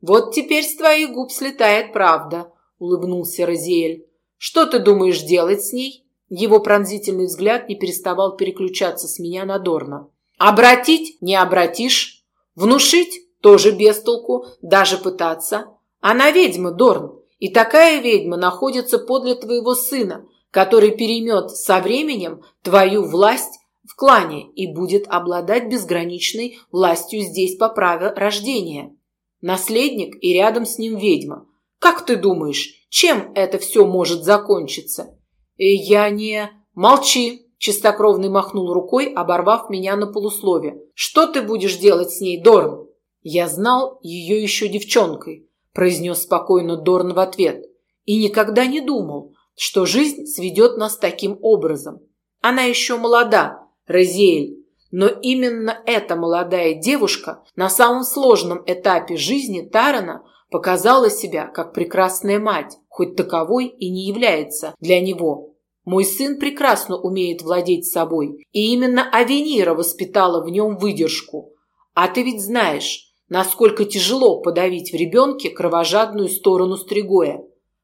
Speaker 1: Вот теперь с твоих губ слетает правда, улыбнулся Розиэль. Что ты думаешь делать с ней? Его пронзительный взгляд не переставал переключаться с меня на Дорна. Обратить не обратишь, внушить тоже без толку, даже пытаться. Она ведьма, Дорн, и такая ведьма находится подле твоего сына, который переймет со временем твою власть клане и будет обладать безграничной властью здесь по праву рождения. Наследник и рядом с ним ведьма. Как ты думаешь, чем это все может закончиться? И я не... Молчи, чистокровный махнул рукой, оборвав меня на полуслове. Что ты будешь делать с ней, Дорн? Я знал ее еще девчонкой, произнес спокойно Дорн в ответ. И никогда не думал, что жизнь сведет нас таким образом. Она еще молода, Розиэль, но именно эта молодая девушка на самом сложном этапе жизни Тарана показала себя как прекрасная мать, хоть таковой и не является для него. Мой сын прекрасно умеет владеть собой, и именно Авенира воспитала в нем выдержку. А ты ведь знаешь, насколько тяжело подавить в ребенке кровожадную сторону Стригоя.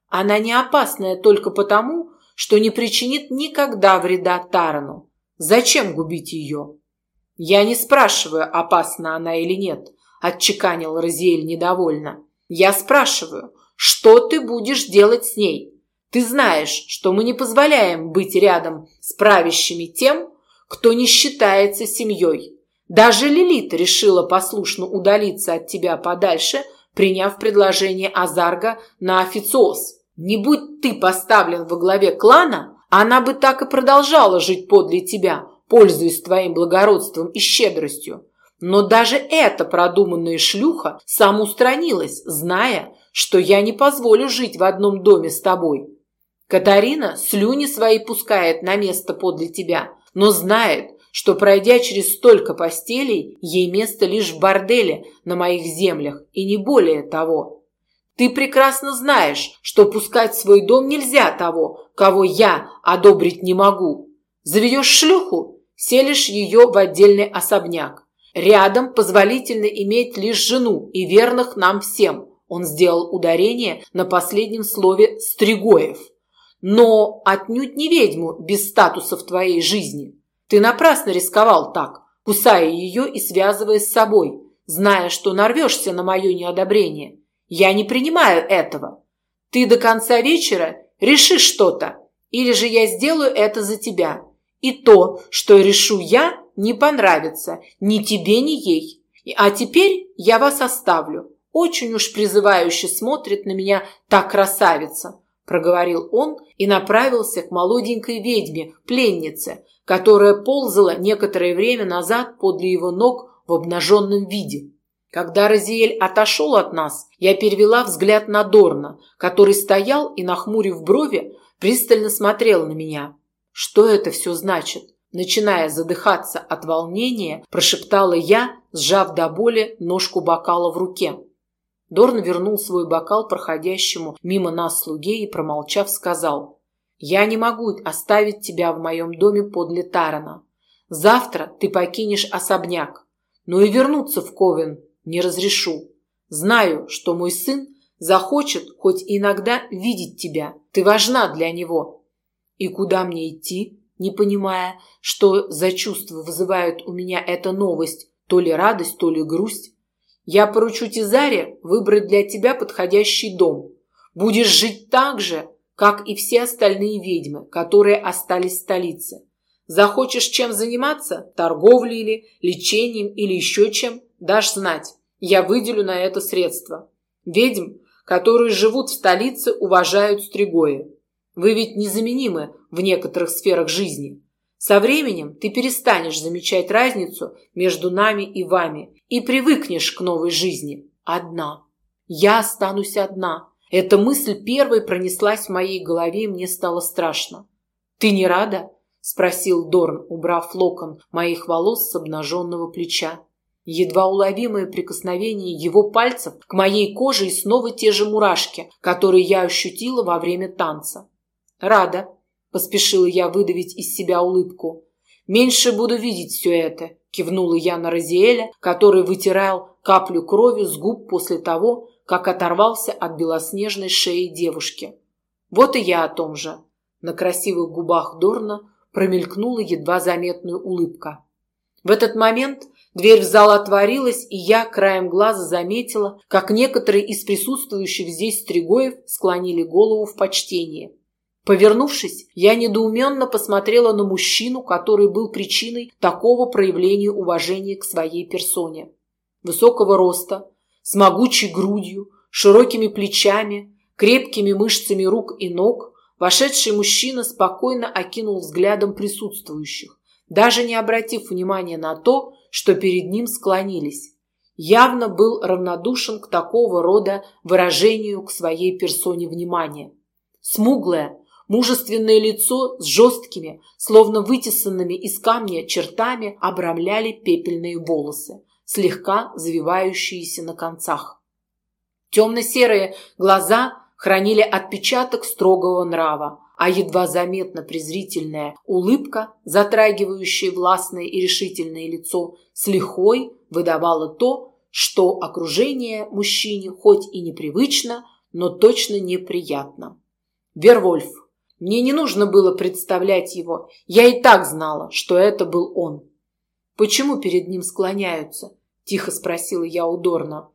Speaker 1: Она не опасная только потому, что не причинит никогда вреда Тарану. Зачем губить ее? «Я не спрашиваю, опасна она или нет», – отчеканил Розиэль недовольно. «Я спрашиваю, что ты будешь делать с ней? Ты знаешь, что мы не позволяем быть рядом с правящими тем, кто не считается семьей. Даже Лилит решила послушно удалиться от тебя подальше, приняв предложение Азарга на официоз. Не будь ты поставлен во главе клана, она бы так и продолжала жить подле тебя, пользуясь твоим благородством и щедростью. Но даже эта продуманная шлюха самоустранилась, зная, что я не позволю жить в одном доме с тобой. Катарина слюни свои пускает на место подле тебя, но знает, что, пройдя через столько постелей, ей место лишь в борделе на моих землях, и не более того. Ты прекрасно знаешь, что пускать в свой дом нельзя того, кого я одобрить не могу. Заведешь шлюху селишь ее в отдельный особняк. Рядом позволительно иметь лишь жену и верных нам всем. Он сделал ударение на последнем слове «Стригоев». Но отнюдь не ведьму без статуса в твоей жизни. Ты напрасно рисковал так, кусая ее и связывая с собой, зная, что нарвешься на мое неодобрение. Я не принимаю этого. Ты до конца вечера решишь что-то, или же я сделаю это за тебя. И то, что решу я, не понравится ни тебе, ни ей. А теперь я вас оставлю. Очень уж призывающе смотрит на меня та красавица, проговорил он и направился к молоденькой ведьме, пленнице, которая ползала некоторое время назад подле его ног в обнаженном виде. Когда Розиэль отошел от нас, я перевела взгляд на Дорна, который стоял и, нахмурив брови, пристально смотрел на меня. Что это все значит? Начиная задыхаться от волнения, прошептала я, сжав до боли ножку бокала в руке. Дорн вернул свой бокал проходящему мимо нас слуге и, промолчав, сказал, «Я не могу оставить тебя в моем доме подле Тарана. Завтра ты покинешь особняк, но и вернуться в Ковен не разрешу. Знаю, что мой сын захочет хоть иногда видеть тебя. Ты важна для него, и куда мне идти, не понимая, что за чувства вызывает у меня эта новость, то ли радость, то ли грусть? Я поручу Тизаре выбрать для тебя подходящий дом. Будешь жить так же, как и все остальные ведьмы, которые остались в столице. Захочешь чем заниматься, торговлей или лечением или еще чем, дашь знать. Я выделю на это средства. Ведьм, которые живут в столице, уважают стригои. Вы ведь незаменимы в некоторых сферах жизни. Со временем ты перестанешь замечать разницу между нами и вами и привыкнешь к новой жизни. Одна. Я останусь одна. Эта мысль первой пронеслась в моей голове, и мне стало страшно. Ты не рада? спросил Дорн, убрав локон моих волос с обнаженного плеча. Едва уловимое прикосновение его пальцев к моей коже и снова те же мурашки, которые я ощутила во время танца. Рада, Поспешила я выдавить из себя улыбку. «Меньше буду видеть все это», – кивнула я на Розиэля, который вытирал каплю крови с губ после того, как оторвался от белоснежной шеи девушки. «Вот и я о том же». На красивых губах Дорна промелькнула едва заметная улыбка. В этот момент дверь в зал отворилась, и я краем глаза заметила, как некоторые из присутствующих здесь стригоев склонили голову в почтении. Повернувшись, я недоуменно посмотрела на мужчину, который был причиной такого проявления уважения к своей персоне. Высокого роста, с могучей грудью, широкими плечами, крепкими мышцами рук и ног, вошедший мужчина спокойно окинул взглядом присутствующих, даже не обратив внимания на то, что перед ним склонились. Явно был равнодушен к такого рода выражению к своей персоне внимания. Смуглая, Мужественное лицо с жесткими, словно вытесанными из камня чертами обрамляли пепельные волосы, слегка завивающиеся на концах. Темно-серые глаза хранили отпечаток строгого нрава, а едва заметно презрительная улыбка, затрагивающая властное и решительное лицо, с лихвой выдавала то, что окружение мужчине хоть и непривычно, но точно неприятно. Вервольф мне не нужно было представлять его. Я и так знала, что это был он. Почему перед ним склоняются? Тихо спросила я у Дорна.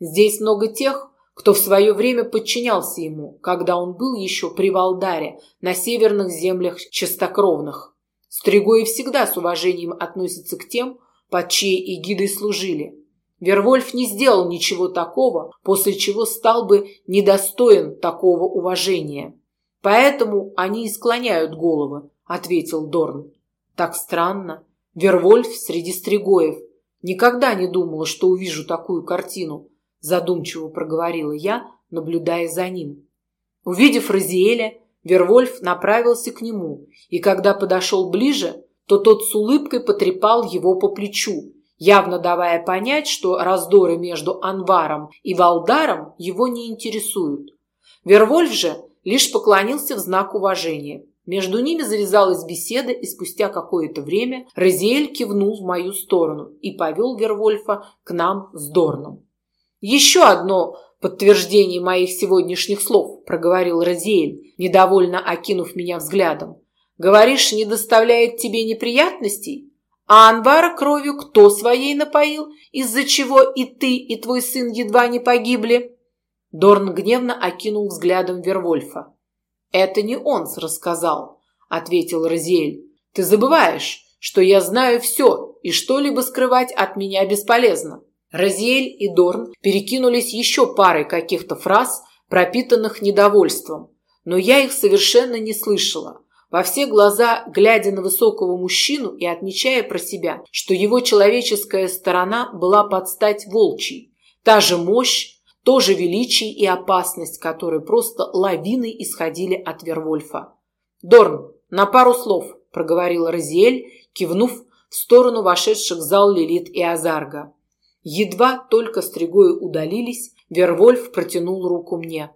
Speaker 1: Здесь много тех, кто в свое время подчинялся ему, когда он был еще при Валдаре, на северных землях чистокровных. Стригои всегда с уважением относятся к тем, под чьей эгидой служили. Вервольф не сделал ничего такого, после чего стал бы недостоин такого уважения. Поэтому они и склоняют головы, ответил Дорн. Так странно. Вервольф среди стригоев. Никогда не думала, что увижу такую картину, задумчиво проговорила я, наблюдая за ним. Увидев Розиэля, Вервольф направился к нему, и когда подошел ближе, то тот с улыбкой потрепал его по плечу, явно давая понять, что раздоры между Анваром и Валдаром его не интересуют. Вервольф же лишь поклонился в знак уважения. Между ними завязалась беседа, и спустя какое-то время Розиэль кивнул в мою сторону и повел Вервольфа к нам с Дорном. «Еще одно подтверждение моих сегодняшних слов», – проговорил Розиэль, недовольно окинув меня взглядом. «Говоришь, не доставляет тебе неприятностей? А Анвара кровью кто своей напоил, из-за чего и ты, и твой сын едва не погибли?» Дорн гневно окинул взглядом Вервольфа. «Это не он рассказал», — ответил Розиэль. «Ты забываешь, что я знаю все, и что-либо скрывать от меня бесполезно». Розиэль и Дорн перекинулись еще парой каких-то фраз, пропитанных недовольством, но я их совершенно не слышала. Во все глаза, глядя на высокого мужчину и отмечая про себя, что его человеческая сторона была под стать волчьей. Та же мощь, тоже величие и опасность, которые просто лавиной исходили от Вервольфа. «Дорн, на пару слов», – проговорил Розиэль, кивнув в сторону вошедших в зал Лилит и Азарга. Едва только стригои удалились, Вервольф протянул руку мне.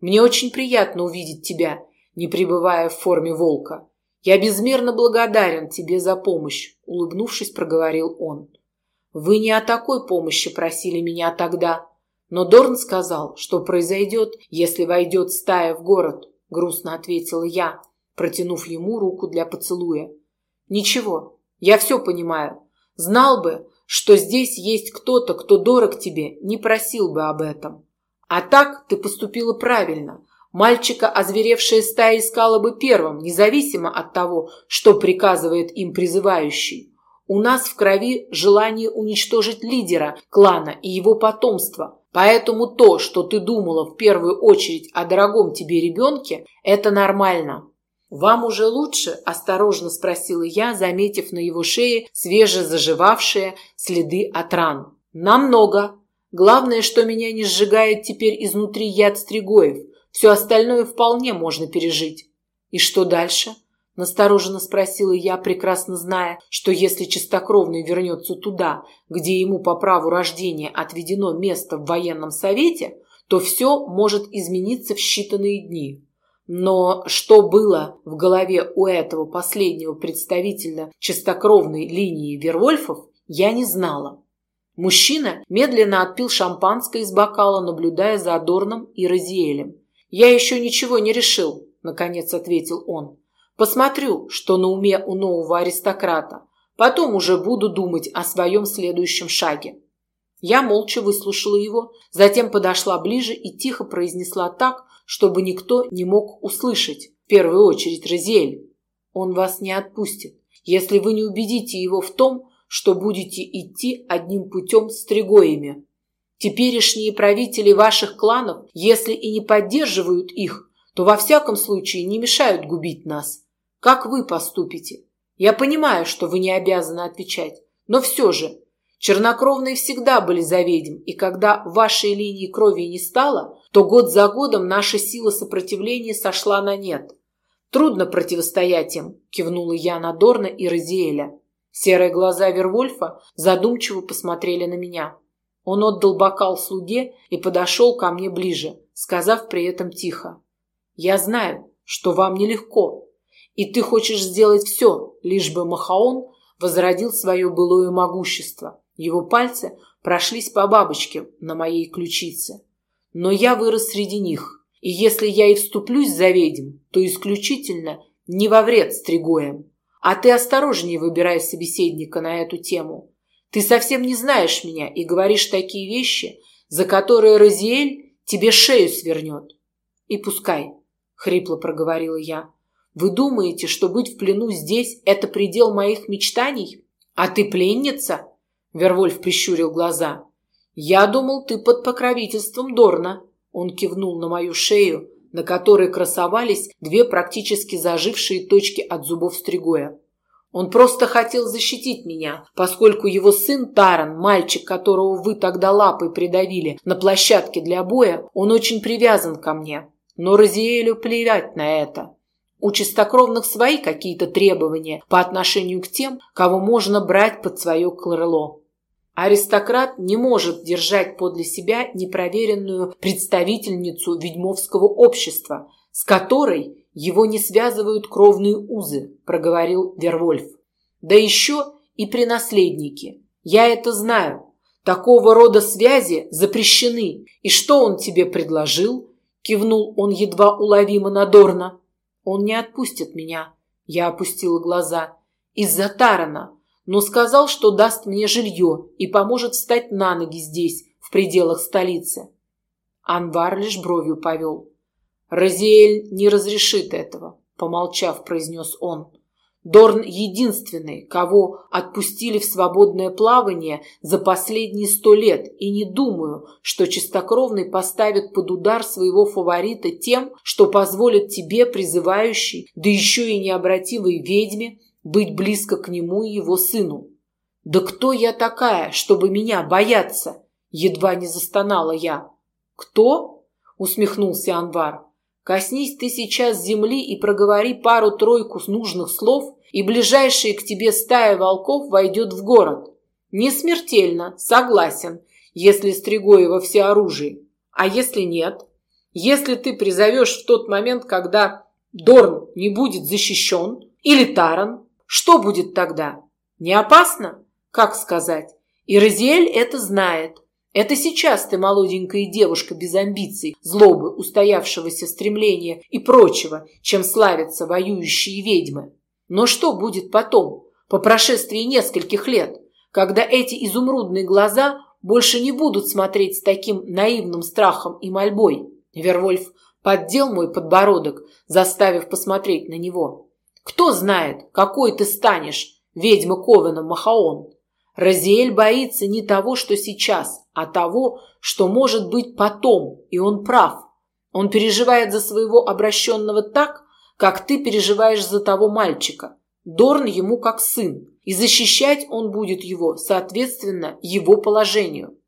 Speaker 1: «Мне очень приятно увидеть тебя, не пребывая в форме волка. Я безмерно благодарен тебе за помощь», – улыбнувшись, проговорил он. «Вы не о такой помощи просили меня тогда», но Дорн сказал, что произойдет, если войдет стая в город, грустно ответила я, протянув ему руку для поцелуя. Ничего, я все понимаю. Знал бы, что здесь есть кто-то, кто дорог тебе, не просил бы об этом. А так ты поступила правильно. Мальчика озверевшая стая искала бы первым, независимо от того, что приказывает им призывающий. У нас в крови желание уничтожить лидера клана и его потомство, Поэтому то, что ты думала в первую очередь о дорогом тебе ребенке, это нормально. «Вам уже лучше?» – осторожно спросила я, заметив на его шее свежезаживавшие следы от ран. «Намного. Главное, что меня не сжигает теперь изнутри яд стригоев. Все остальное вполне можно пережить». «И что дальше?» – настороженно спросила я, прекрасно зная, что если чистокровный вернется туда, где ему по праву рождения отведено место в военном совете, то все может измениться в считанные дни. Но что было в голове у этого последнего представителя чистокровной линии Вервольфов, я не знала. Мужчина медленно отпил шампанское из бокала, наблюдая за Адорном и Розиэлем. «Я еще ничего не решил», – наконец ответил он. «Посмотрю, что на уме у нового аристократа. Потом уже буду думать о своем следующем шаге». Я молча выслушала его, затем подошла ближе и тихо произнесла так, чтобы никто не мог услышать. В первую очередь Розиэль. Он вас не отпустит, если вы не убедите его в том, что будете идти одним путем с Тригоями. Теперешние правители ваших кланов, если и не поддерживают их, то во всяком случае не мешают губить нас. Как вы поступите? Я понимаю, что вы не обязаны отвечать, но все же Чернокровные всегда были за ведьм, и когда вашей линии крови не стало, то год за годом наша сила сопротивления сошла на нет. Трудно противостоять им, кивнула я на Дорна и Розиэля. Серые глаза Вервольфа задумчиво посмотрели на меня. Он отдал бокал слуге и подошел ко мне ближе, сказав при этом тихо. «Я знаю, что вам нелегко, и ты хочешь сделать все, лишь бы Махаон возродил свое былое могущество. Его пальцы прошлись по бабочке на моей ключице. Но я вырос среди них, и если я и вступлюсь за ведьм, то исключительно не во вред стригоем. А ты осторожнее выбирай собеседника на эту тему. Ты совсем не знаешь меня и говоришь такие вещи, за которые Розиэль тебе шею свернет. И пускай, хрипло проговорила я. Вы думаете, что быть в плену здесь – это предел моих мечтаний? А ты пленница? Вервольф прищурил глаза. «Я думал, ты под покровительством Дорна». Он кивнул на мою шею, на которой красовались две практически зажившие точки от зубов Стригоя. Он просто хотел защитить меня, поскольку его сын Таран, мальчик, которого вы тогда лапой придавили на площадке для боя, он очень привязан ко мне. Но Розиэлю плевать на это. У чистокровных свои какие-то требования по отношению к тем, кого можно брать под свое крыло. Аристократ не может держать подле себя непроверенную представительницу ведьмовского общества, с которой его не связывают кровные узы, проговорил Вервольф. Да еще и при наследнике. Я это знаю. Такого рода связи запрещены. И что он тебе предложил? Кивнул он едва уловимо надорно. Он не отпустит меня. Я опустила глаза. Из-за Тарана но сказал, что даст мне жилье и поможет встать на ноги здесь, в пределах столицы. Анвар лишь бровью повел. «Розиэль не разрешит этого», — помолчав, произнес он. «Дорн единственный, кого отпустили в свободное плавание за последние сто лет, и не думаю, что чистокровный поставит под удар своего фаворита тем, что позволит тебе, призывающей, да еще и необратимой ведьме, быть близко к нему и его сыну. «Да кто я такая, чтобы меня бояться?» Едва не застонала я. «Кто?» – усмехнулся Анвар. «Коснись ты сейчас земли и проговори пару-тройку нужных слов, и ближайшая к тебе стая волков войдет в город. Не смертельно, согласен, если Стригоева все оружие. А если нет? Если ты призовешь в тот момент, когда Дорн не будет защищен, или Таран, что будет тогда? Не опасно? Как сказать? И Розиэль это знает. Это сейчас ты молоденькая девушка без амбиций, злобы, устоявшегося стремления и прочего, чем славятся воюющие ведьмы. Но что будет потом, по прошествии нескольких лет, когда эти изумрудные глаза больше не будут смотреть с таким наивным страхом и мольбой? Вервольф поддел мой подбородок, заставив посмотреть на него. Кто знает, какой ты станешь, ведьма Ковена Махаон. Разиэль боится не того, что сейчас, а того, что может быть потом, и он прав. Он переживает за своего обращенного так, как ты переживаешь за того мальчика. Дорн ему как сын, и защищать он будет его, соответственно, его положению.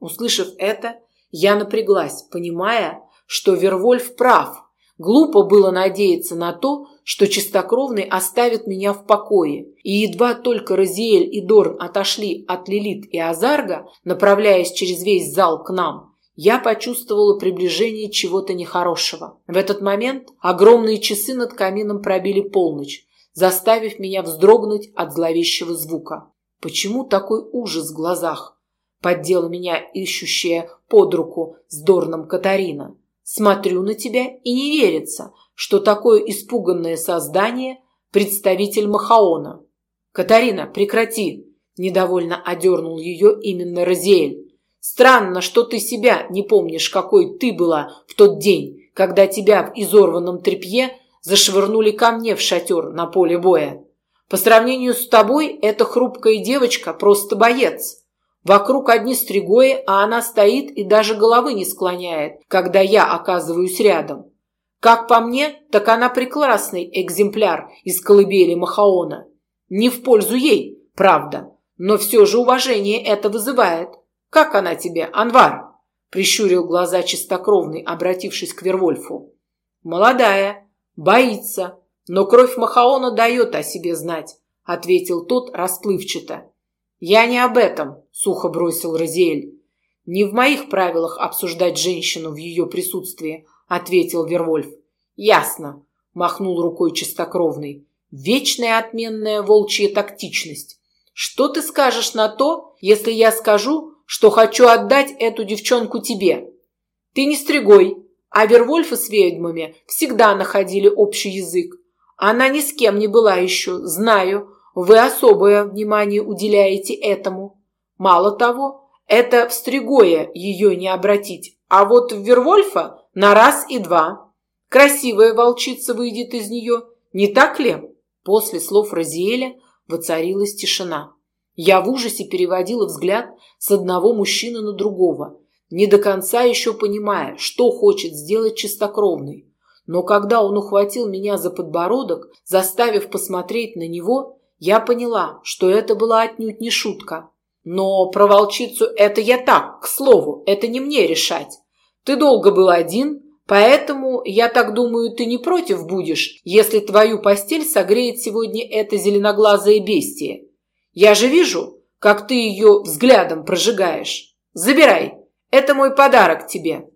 Speaker 1: Услышав это, я напряглась, понимая, что Вервольф прав. Глупо было надеяться на то, что чистокровный оставит меня в покое. И едва только Розиэль и Дорн отошли от Лилит и Азарга, направляясь через весь зал к нам, я почувствовала приближение чего-то нехорошего. В этот момент огромные часы над камином пробили полночь, заставив меня вздрогнуть от зловещего звука. Почему такой ужас в глазах? Поддела меня ищущая под руку с Дорном Катарина. Смотрю на тебя и не верится, что такое испуганное создание – представитель Махаона. Катарина, прекрати! Недовольно одернул ее именно Розиэль. Странно, что ты себя не помнишь, какой ты была в тот день, когда тебя в изорванном тряпье зашвырнули ко мне в шатер на поле боя. По сравнению с тобой, эта хрупкая девочка просто боец. Вокруг одни стригои, а она стоит и даже головы не склоняет, когда я оказываюсь рядом. Как по мне, так она прекрасный экземпляр из колыбели Махаона. Не в пользу ей, правда, но все же уважение это вызывает. Как она тебе, Анвар? Прищурил глаза чистокровный, обратившись к Вервольфу. Молодая, боится, но кровь Махаона дает о себе знать, ответил тот расплывчато. Я не об этом, сухо бросил Розиэль. Не в моих правилах обсуждать женщину в ее присутствии, ответил Вервольф. Ясно, махнул рукой чистокровный. Вечная отменная волчья тактичность. Что ты скажешь на то, если я скажу, что хочу отдать эту девчонку тебе. Ты не стригой, а Вервольфы с ведьмами всегда находили общий язык. Она ни с кем не была еще, знаю. Вы особое внимание уделяете этому. Мало того, это в Стригое ее не обратить, а вот в Вервольфа на раз и два. Красивая волчица выйдет из нее, не так ли? После слов Розиэля воцарилась тишина. Я в ужасе переводила взгляд с одного мужчины на другого, не до конца еще понимая, что хочет сделать чистокровный. Но когда он ухватил меня за подбородок, заставив посмотреть на него, я поняла, что это была отнюдь не шутка. Но про волчицу это я так, к слову, это не мне решать. Ты долго был один, поэтому, я так думаю, ты не против будешь, если твою постель согреет сегодня это зеленоглазое бестие. Я же вижу, как ты ее взглядом прожигаешь. Забирай, это мой подарок тебе.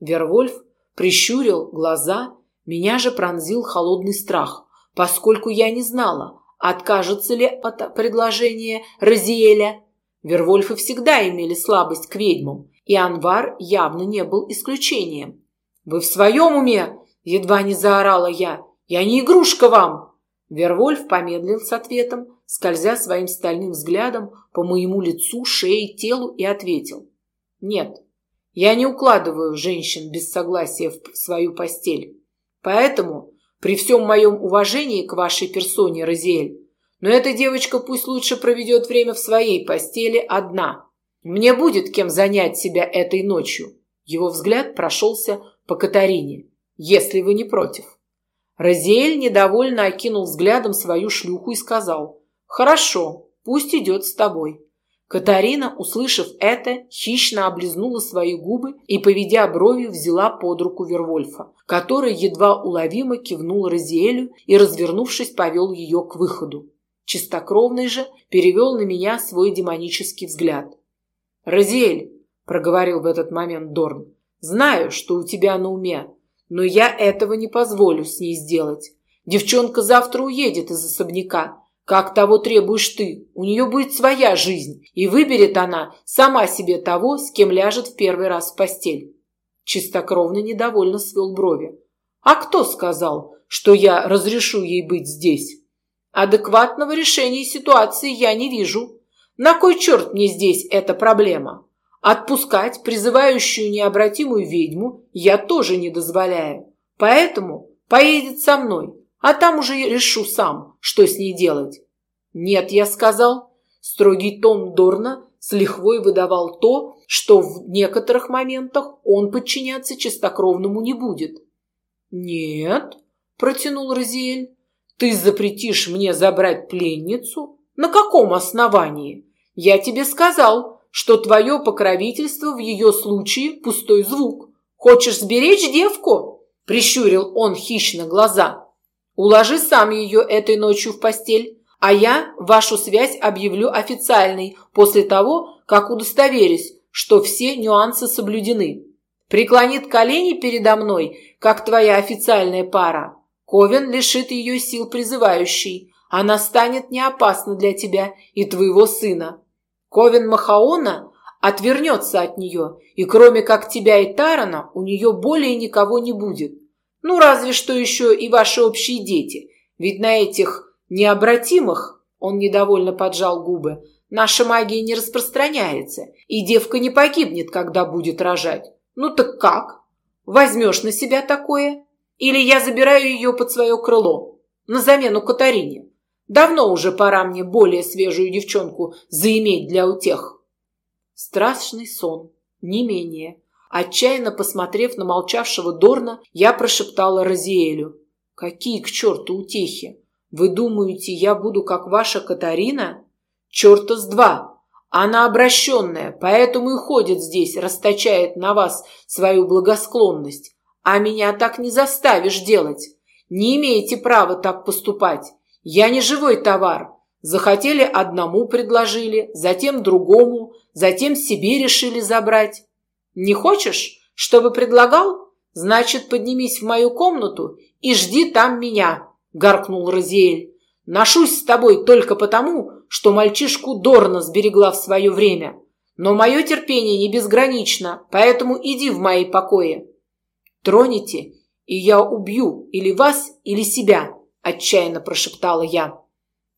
Speaker 1: Вервольф прищурил глаза, меня же пронзил холодный страх, поскольку я не знала, откажется ли от предложения Розиэля. Вервольфы всегда имели слабость к ведьмам, и Анвар явно не был исключением. «Вы в своем уме?» – едва не заорала я. «Я не игрушка вам!» Вервольф помедлил с ответом, скользя своим стальным взглядом по моему лицу, шее, телу и ответил. «Нет, я не укладываю женщин без согласия в свою постель. Поэтому, при всем моем уважении к вашей персоне, Розиэль, но эта девочка пусть лучше проведет время в своей постели одна. Мне будет кем занять себя этой ночью». Его взгляд прошелся по Катарине, если вы не против. Розиэль недовольно окинул взглядом свою шлюху и сказал – «Хорошо, пусть идет с тобой». Катарина, услышав это, хищно облизнула свои губы и, поведя бровью, взяла под руку Вервольфа, который едва уловимо кивнул Розиэлю и, развернувшись, повел ее к выходу. Чистокровный же перевел на меня свой демонический взгляд. «Розиэль», — проговорил в этот момент Дорн, — «знаю, что у тебя на уме, но я этого не позволю с ней сделать. Девчонка завтра уедет из особняка, как того требуешь ты. У нее будет своя жизнь, и выберет она сама себе того, с кем ляжет в первый раз в постель. Чистокровно недовольно свел брови. А кто сказал, что я разрешу ей быть здесь? Адекватного решения ситуации я не вижу. На кой черт мне здесь эта проблема? Отпускать призывающую необратимую ведьму я тоже не дозволяю. Поэтому поедет со мной, а там уже решу сам, что с ней делать. Нет, я сказал. Строгий тон Дорна с лихвой выдавал то, что в некоторых моментах он подчиняться чистокровному не будет. Нет, протянул Розиэль. «Ты запретишь мне забрать пленницу? На каком основании? Я тебе сказал, что твое покровительство в ее случае пустой звук. Хочешь сберечь девку?» Прищурил он хищно глаза. «Уложи сам ее этой ночью в постель, а я вашу связь объявлю официальной после того, как удостоверюсь, что все нюансы соблюдены. Преклонит колени передо мной, как твоя официальная пара. Ковен лишит ее сил призывающей. Она станет неопасна для тебя и твоего сына. Ковен Махаона отвернется от нее, и кроме как тебя и Тарана, у нее более никого не будет. Ну, разве что еще и ваши общие дети. Ведь на этих необратимых, он недовольно поджал губы, наша магия не распространяется, и девка не погибнет, когда будет рожать. Ну так как? Возьмешь на себя такое? Или я забираю ее под свое крыло, на замену Катарине? Давно уже пора мне более свежую девчонку заиметь для утех. Страшный сон, не менее. Отчаянно посмотрев на молчавшего Дорна, я прошептала Розиэлю. «Какие к черту утехи? Вы думаете, я буду как ваша Катарина? Черта с два! Она обращенная, поэтому и ходит здесь, расточает на вас свою благосклонность. А меня так не заставишь делать. Не имеете права так поступать. Я не живой товар. Захотели одному предложили, затем другому, затем себе решили забрать. Не хочешь, чтобы предлагал? Значит, поднимись в мою комнату и жди там меня гаркнул Розиэль. Ношусь с тобой только потому, что мальчишку Дорна сберегла в свое время. Но мое терпение не безгранично, поэтому иди в мои покои. Троните, и я убью или вас, или себя, отчаянно прошептала я.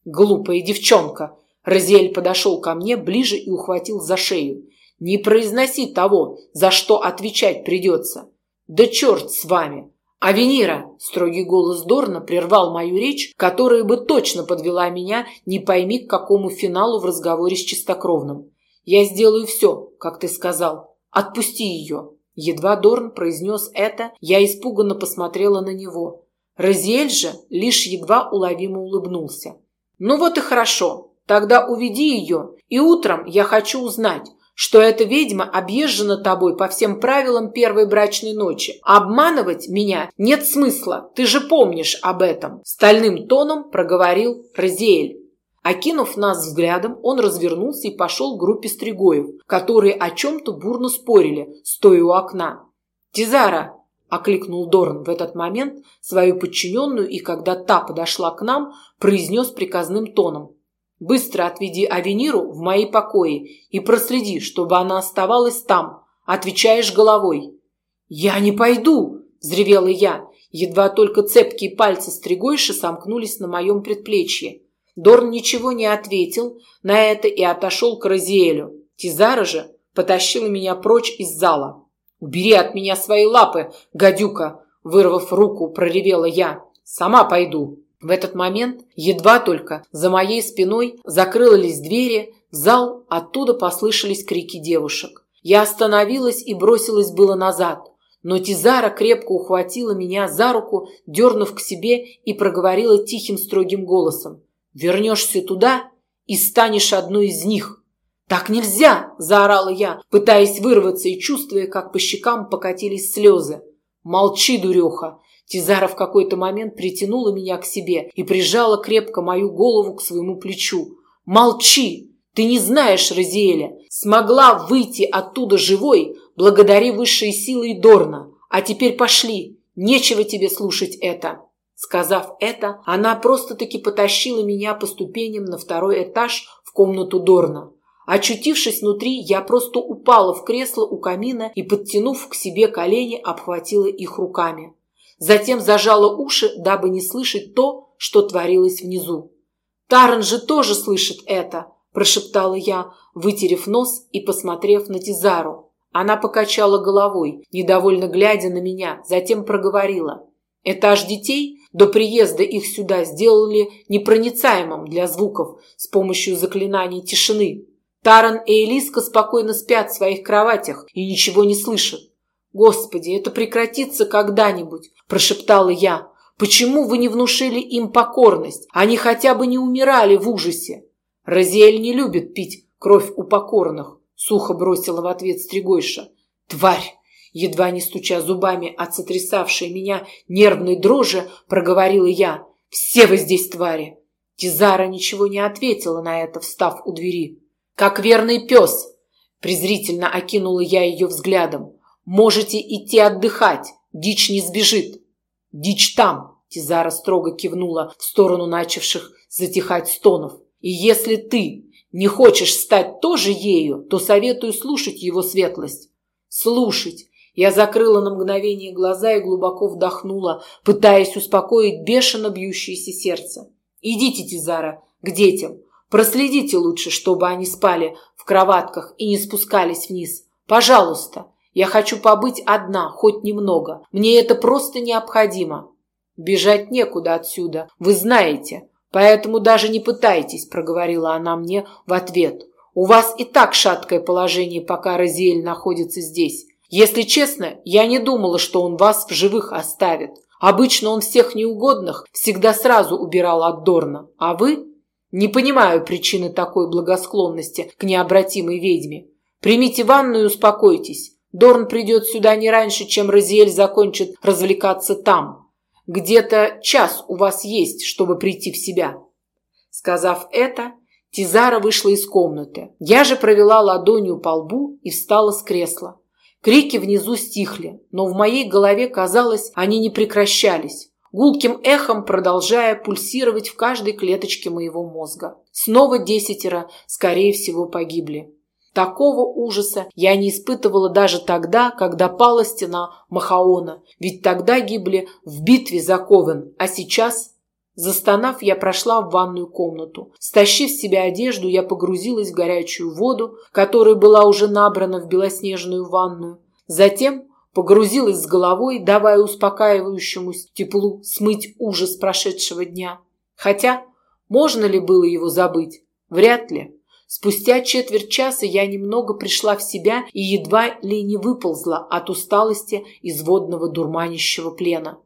Speaker 1: Глупая девчонка. Розиэль подошел ко мне ближе и ухватил за шею. Не произноси того, за что отвечать придется. Да черт с вами! «Авенира!» – строгий голос Дорна прервал мою речь, которая бы точно подвела меня, не пойми к какому финалу в разговоре с чистокровным. «Я сделаю все, как ты сказал. Отпусти ее!» Едва Дорн произнес это, я испуганно посмотрела на него. Розиэль же лишь едва уловимо улыбнулся. «Ну вот и хорошо. Тогда уведи ее, и утром я хочу узнать, что эта ведьма объезжена тобой по всем правилам первой брачной ночи. Обманывать меня нет смысла, ты же помнишь об этом», – стальным тоном проговорил Розиэль. Окинув нас взглядом, он развернулся и пошел к группе стригоев, которые о чем-то бурно спорили, стоя у окна. «Тизара!» – окликнул Дорн в этот момент свою подчиненную и, когда та подошла к нам, произнес приказным тоном. Быстро отведи Авениру в мои покои и проследи, чтобы она оставалась там. Отвечаешь головой. Я не пойду, взревела я. Едва только цепкие пальцы стригойши сомкнулись на моем предплечье. Дорн ничего не ответил на это и отошел к Розиэлю. Тизара же потащила меня прочь из зала. «Убери от меня свои лапы, гадюка!» Вырвав руку, проревела я. «Сама пойду!» В этот момент, едва только за моей спиной закрылись двери, в зал оттуда послышались крики девушек. Я остановилась и бросилась было назад, но Тизара крепко ухватила меня за руку, дернув к себе и проговорила тихим строгим голосом. «Вернешься туда и станешь одной из них». «Так нельзя!» – заорала я, пытаясь вырваться и чувствуя, как по щекам покатились слезы. «Молчи, дуреха! Тизара в какой-то момент притянула меня к себе и прижала крепко мою голову к своему плечу. «Молчи! Ты не знаешь Розиэля! Смогла выйти оттуда живой, благодаря высшей силы Дорна. А теперь пошли! Нечего тебе слушать это!» Сказав это, она просто-таки потащила меня по ступеням на второй этаж в комнату Дорна. Очутившись внутри, я просто упала в кресло у камина и, подтянув к себе колени, обхватила их руками. Затем зажала уши, дабы не слышать то, что творилось внизу. «Таран же тоже слышит это!» – прошептала я, вытерев нос и посмотрев на Тизару. Она покачала головой, недовольно глядя на меня, затем проговорила. «Этаж детей до приезда их сюда сделали непроницаемым для звуков с помощью заклинаний тишины. Таран и Элиска спокойно спят в своих кроватях и ничего не слышат. «Господи, это прекратится когда-нибудь!» – прошептала я. Почему вы не внушили им покорность? Они хотя бы не умирали в ужасе. Розиэль не любит пить кровь у покорных, сухо бросила в ответ Стригойша. Тварь! Едва не стуча зубами от сотрясавшей меня нервной дрожи, проговорила я. Все вы здесь твари! Тизара ничего не ответила на это, встав у двери. Как верный пес, презрительно окинула я ее взглядом. Можете идти отдыхать, дичь не сбежит. Дичь там, Тизара строго кивнула в сторону начавших затихать стонов. И если ты не хочешь стать тоже ею, то советую слушать его светлость. Слушать. Я закрыла на мгновение глаза и глубоко вдохнула, пытаясь успокоить бешено бьющееся сердце. Идите, Тизара, к детям. Проследите лучше, чтобы они спали в кроватках и не спускались вниз. Пожалуйста. Я хочу побыть одна, хоть немного. Мне это просто необходимо. Бежать некуда отсюда, вы знаете. Поэтому даже не пытайтесь, проговорила она мне в ответ. У вас и так шаткое положение, пока Розиэль находится здесь. Если честно, я не думала, что он вас в живых оставит. Обычно он всех неугодных всегда сразу убирал от Дорна. А вы? Не понимаю причины такой благосклонности к необратимой ведьме. Примите ванну и успокойтесь. Дорн придет сюда не раньше, чем Розиэль закончит развлекаться там. Где-то час у вас есть, чтобы прийти в себя. Сказав это, Тизара вышла из комнаты. Я же провела ладонью по лбу и встала с кресла. Крики внизу стихли, но в моей голове, казалось, они не прекращались, гулким эхом продолжая пульсировать в каждой клеточке моего мозга. Снова десятеро, скорее всего, погибли. Такого ужаса я не испытывала даже тогда, когда пала стена Махаона, ведь тогда гибли в битве за Ковен, а сейчас... Застонав, я прошла в ванную комнату. Стащив с себя одежду, я погрузилась в горячую воду, которая была уже набрана в белоснежную ванную. Затем погрузилась с головой, давая успокаивающему теплу смыть ужас прошедшего дня. Хотя, можно ли было его забыть? Вряд ли. Спустя четверть часа я немного пришла в себя и едва ли не выползла от усталости из водного дурманящего плена.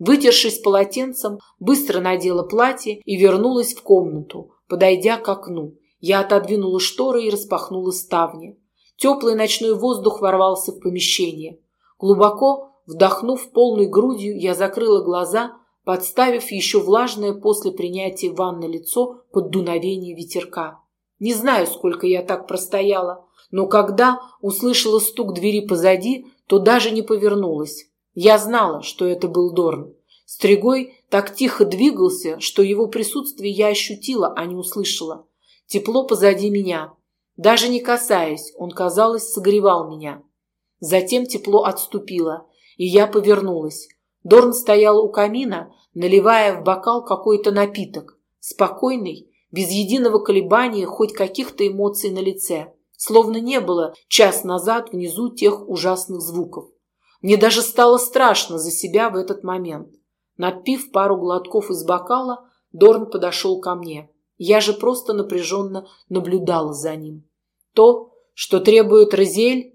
Speaker 1: Вытершись полотенцем, быстро надела платье и вернулась в комнату, подойдя к окну. Я отодвинула шторы и распахнула ставни. Теплый ночной воздух ворвался в помещение. Глубоко вдохнув полной грудью, я закрыла глаза, подставив еще влажное после принятия ванны лицо под дуновение ветерка. Не знаю, сколько я так простояла, но когда услышала стук двери позади, то даже не повернулась. Я знала, что это был Дорн. Стригой так тихо двигался, что его присутствие я ощутила, а не услышала. Тепло позади меня. Даже не касаясь, он, казалось, согревал меня. Затем тепло отступило, и я повернулась. Дорн стоял у камина, наливая в бокал какой-то напиток. Спокойный, без единого колебания хоть каких-то эмоций на лице, словно не было час назад внизу тех ужасных звуков. Мне даже стало страшно за себя в этот момент. Надпив пару глотков из бокала, Дорн подошел ко мне. Я же просто напряженно наблюдала за ним. То, что требует Розель,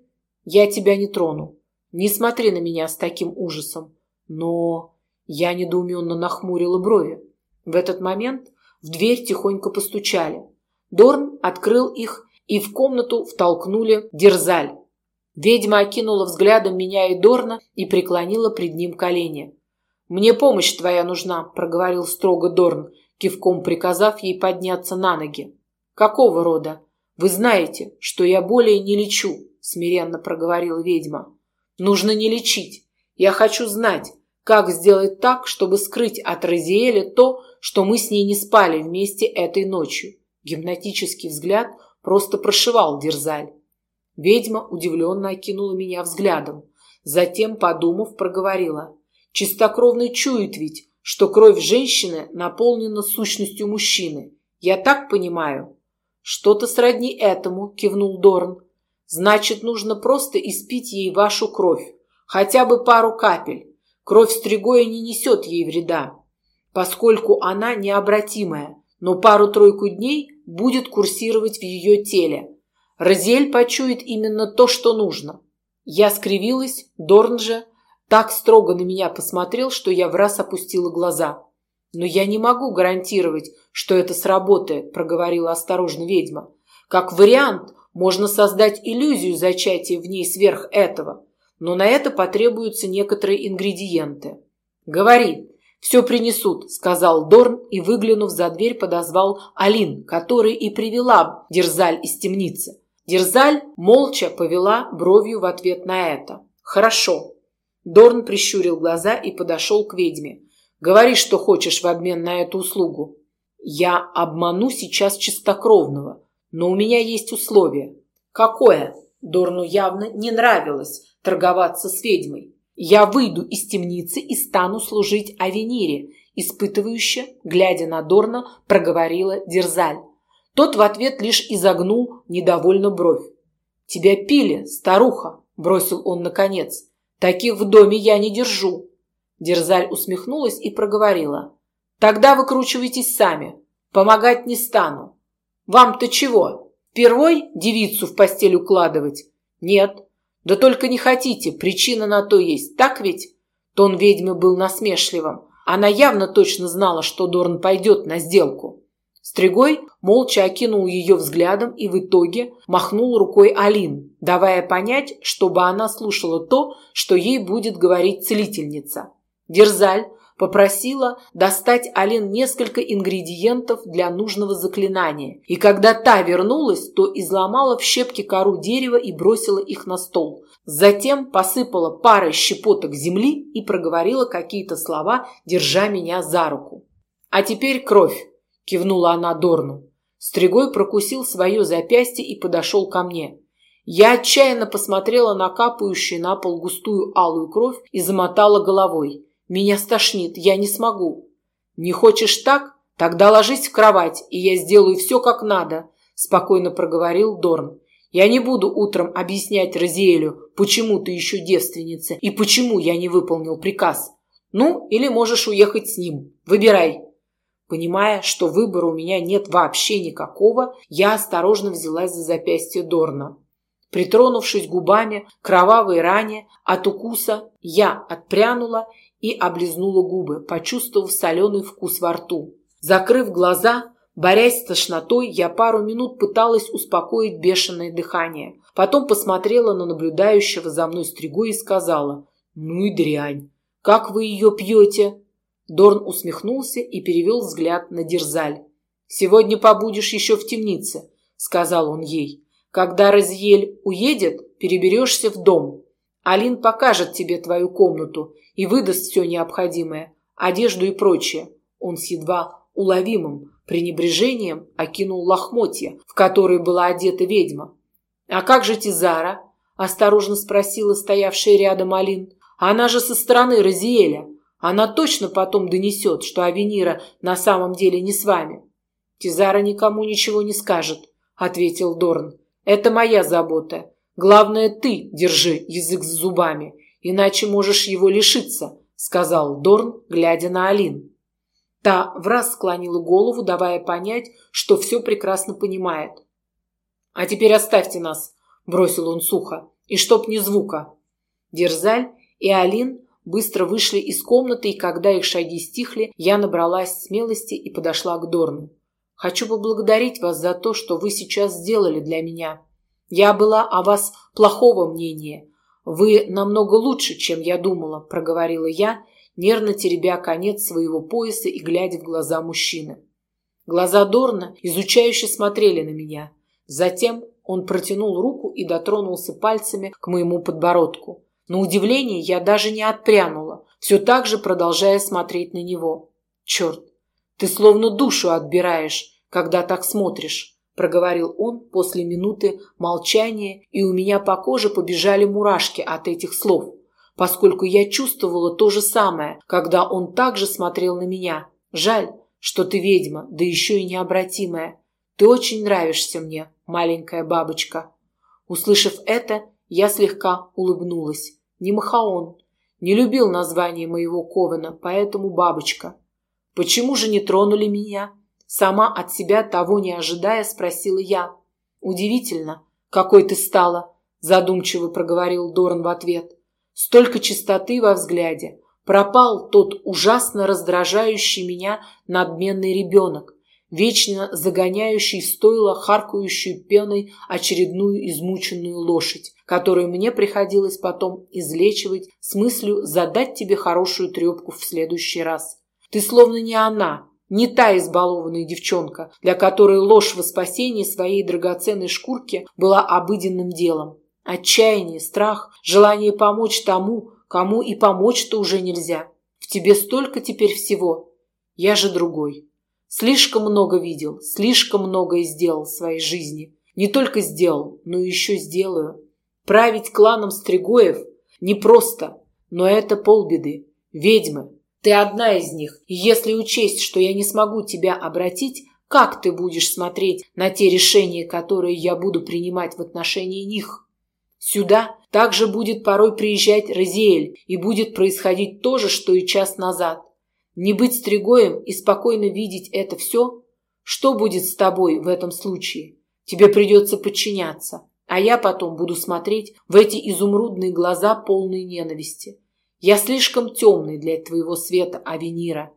Speaker 1: я тебя не трону. Не смотри на меня с таким ужасом. Но я недоуменно нахмурила брови. В этот момент в дверь тихонько постучали. Дорн открыл их, и в комнату втолкнули Дерзаль. Ведьма окинула взглядом меня и Дорна и преклонила пред ним колени. «Мне помощь твоя нужна», – проговорил строго Дорн, кивком приказав ей подняться на ноги. «Какого рода? Вы знаете, что я более не лечу», – смиренно проговорила ведьма. «Нужно не лечить. Я хочу знать, как сделать так, чтобы скрыть от Розиэля то, что мы с ней не спали вместе этой ночью. Гипнотический взгляд просто прошивал Дерзаль. Ведьма удивленно окинула меня взглядом. Затем, подумав, проговорила. Чистокровный чует ведь, что кровь женщины наполнена сущностью мужчины. Я так понимаю? Что-то сродни этому, кивнул Дорн. Значит, нужно просто испить ей вашу кровь. Хотя бы пару капель. Кровь стригоя не несет ей вреда поскольку она необратимая, но пару-тройку дней будет курсировать в ее теле. Розель почует именно то, что нужно. Я скривилась, Дорн же так строго на меня посмотрел, что я в раз опустила глаза. «Но я не могу гарантировать, что это сработает», – проговорила осторожно ведьма. «Как вариант, можно создать иллюзию зачатия в ней сверх этого, но на это потребуются некоторые ингредиенты». «Говори, все принесут», – сказал Дорн и, выглянув за дверь, подозвал Алин, который и привела Дерзаль из темницы. Дерзаль молча повела бровью в ответ на это. «Хорошо». Дорн прищурил глаза и подошел к ведьме. Говори, что хочешь в обмен на эту услугу. Я обману сейчас чистокровного, но у меня есть условие. Какое? Дорну явно не нравилось торговаться с ведьмой. Я выйду из темницы и стану служить Авенире, испытывающе, глядя на Дорна, проговорила Дерзаль. Тот в ответ лишь изогнул недовольно бровь. «Тебя пили, старуха!» – бросил он наконец. «Таких в доме я не держу. Дерзаль усмехнулась и проговорила. «Тогда выкручивайтесь сами. Помогать не стану. Вам-то чего? Впервой девицу в постель укладывать? Нет. Да только не хотите, причина на то есть, так ведь?» Тон ведьмы был насмешливым. Она явно точно знала, что Дорн пойдет на сделку. Стригой молча окинул ее взглядом и в итоге махнул рукой Алин, давая понять, чтобы она слушала то, что ей будет говорить целительница. Дерзаль попросила достать Ален несколько ингредиентов для нужного заклинания, и когда та вернулась, то изломала в щепки кору дерева и бросила их на стол. Затем посыпала парой щепоток земли и проговорила какие-то слова, держа меня за руку. «А теперь кровь!» – кивнула она Дорну. Стригой прокусил свое запястье и подошел ко мне. Я отчаянно посмотрела на капающую на пол густую алую кровь и замотала головой. Меня стошнит, я не смогу. Не хочешь так? Тогда ложись в кровать, и я сделаю все как надо, спокойно проговорил Дорн. Я не буду утром объяснять Розиэлю, почему ты еще девственница и почему я не выполнил приказ. Ну, или можешь уехать с ним. Выбирай. Понимая, что выбора у меня нет вообще никакого, я осторожно взялась за запястье Дорна. Притронувшись губами к кровавой ране от укуса, я отпрянула и облизнула губы, почувствовав соленый вкус во рту. Закрыв глаза, борясь с тошнотой, я пару минут пыталась успокоить бешеное дыхание. Потом посмотрела на наблюдающего за мной стригу и сказала «Ну и дрянь! Как вы ее пьете?» Дорн усмехнулся и перевел взгляд на Дерзаль. «Сегодня побудешь еще в темнице», — сказал он ей. «Когда Розиель уедет, переберешься в дом. Алин покажет тебе твою комнату и выдаст все необходимое, одежду и прочее. Он с едва уловимым пренебрежением окинул лохмотья, в которые была одета ведьма. «А как же Тизара?» – осторожно спросила стоявшая рядом Алин. «Она же со стороны Розиэля. Она точно потом донесет, что Авенира на самом деле не с вами». «Тизара никому ничего не скажет», – ответил Дорн. «Это моя забота. Главное, ты держи язык за зубами иначе можешь его лишиться», — сказал Дорн, глядя на Алин. Та враз склонила голову, давая понять, что все прекрасно понимает. «А теперь оставьте нас», — бросил он сухо, — «и чтоб ни звука». Дерзаль и Алин быстро вышли из комнаты, и когда их шаги стихли, я набралась смелости и подошла к Дорну. «Хочу поблагодарить вас за то, что вы сейчас сделали для меня. Я была о вас плохого мнения, «Вы намного лучше, чем я думала», – проговорила я, нервно теребя конец своего пояса и глядя в глаза мужчины. Глаза Дорна изучающе смотрели на меня. Затем он протянул руку и дотронулся пальцами к моему подбородку. На удивление я даже не отпрянула, все так же продолжая смотреть на него. «Черт, ты словно душу отбираешь, когда так смотришь», проговорил он после минуты молчания, и у меня по коже побежали мурашки от этих слов, поскольку я чувствовала то же самое, когда он также смотрел на меня. Жаль, что ты ведьма, да еще и необратимая. Ты очень нравишься мне, маленькая бабочка. Услышав это, я слегка улыбнулась. Не Махаон, не любил название моего ковена, поэтому бабочка. Почему же не тронули меня? Сама от себя того не ожидая, спросила я. «Удивительно, какой ты стала», – задумчиво проговорил Дорн в ответ. столько чистоты во взгляде. Пропал тот ужасно раздражающий меня надменный ребенок, вечно загоняющий в стойло харкающую пеной очередную измученную лошадь, которую мне приходилось потом излечивать с мыслью задать тебе хорошую трепку в следующий раз. Ты словно не она, не та избалованная девчонка, для которой ложь во спасении своей драгоценной шкурки была обыденным делом. Отчаяние, страх, желание помочь тому, кому и помочь-то уже нельзя. В тебе столько теперь всего. Я же другой. Слишком много видел, слишком многое сделал в своей жизни. Не только сделал, но еще сделаю. Править кланом Стригоев непросто, но это полбеды. Ведьмы. Ты одна из них. Если учесть, что я не смогу тебя обратить, как ты будешь смотреть на те решения, которые я буду принимать в отношении них? Сюда также будет порой приезжать Розиэль, и будет происходить то же, что и час назад. Не быть стригоем и спокойно видеть это все? Что будет с тобой в этом случае? Тебе придется подчиняться, а я потом буду смотреть в эти изумрудные глаза, полные ненависти. Я слишком темный для твоего света, Авенира.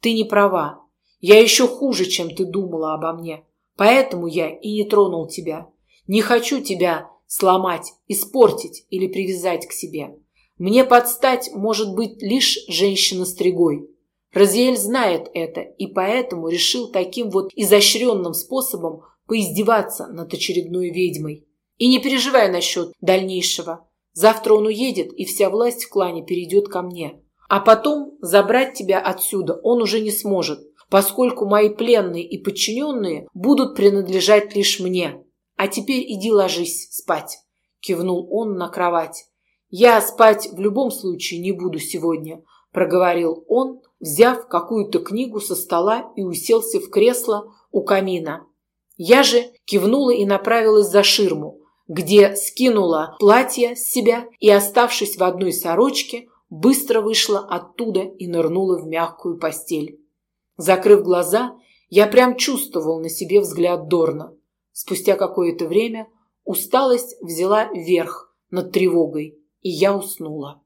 Speaker 1: Ты не права. Я еще хуже, чем ты думала обо мне. Поэтому я и не тронул тебя. Не хочу тебя сломать, испортить или привязать к себе. Мне подстать может быть лишь женщина-стригой. Розиэль знает это и поэтому решил таким вот изощренным способом поиздеваться над очередной ведьмой. И не переживай насчет дальнейшего. Завтра он уедет, и вся власть в клане перейдет ко мне. А потом забрать тебя отсюда он уже не сможет, поскольку мои пленные и подчиненные будут принадлежать лишь мне. А теперь иди ложись спать, кивнул он на кровать. Я спать в любом случае не буду сегодня, проговорил он, взяв какую-то книгу со стола и уселся в кресло у камина. Я же кивнула и направилась за ширму, где скинула платье с себя и, оставшись в одной сорочке, быстро вышла оттуда и нырнула в мягкую постель. Закрыв глаза, я прям чувствовал на себе взгляд Дорна. Спустя какое-то время усталость взяла верх над тревогой, и я уснула.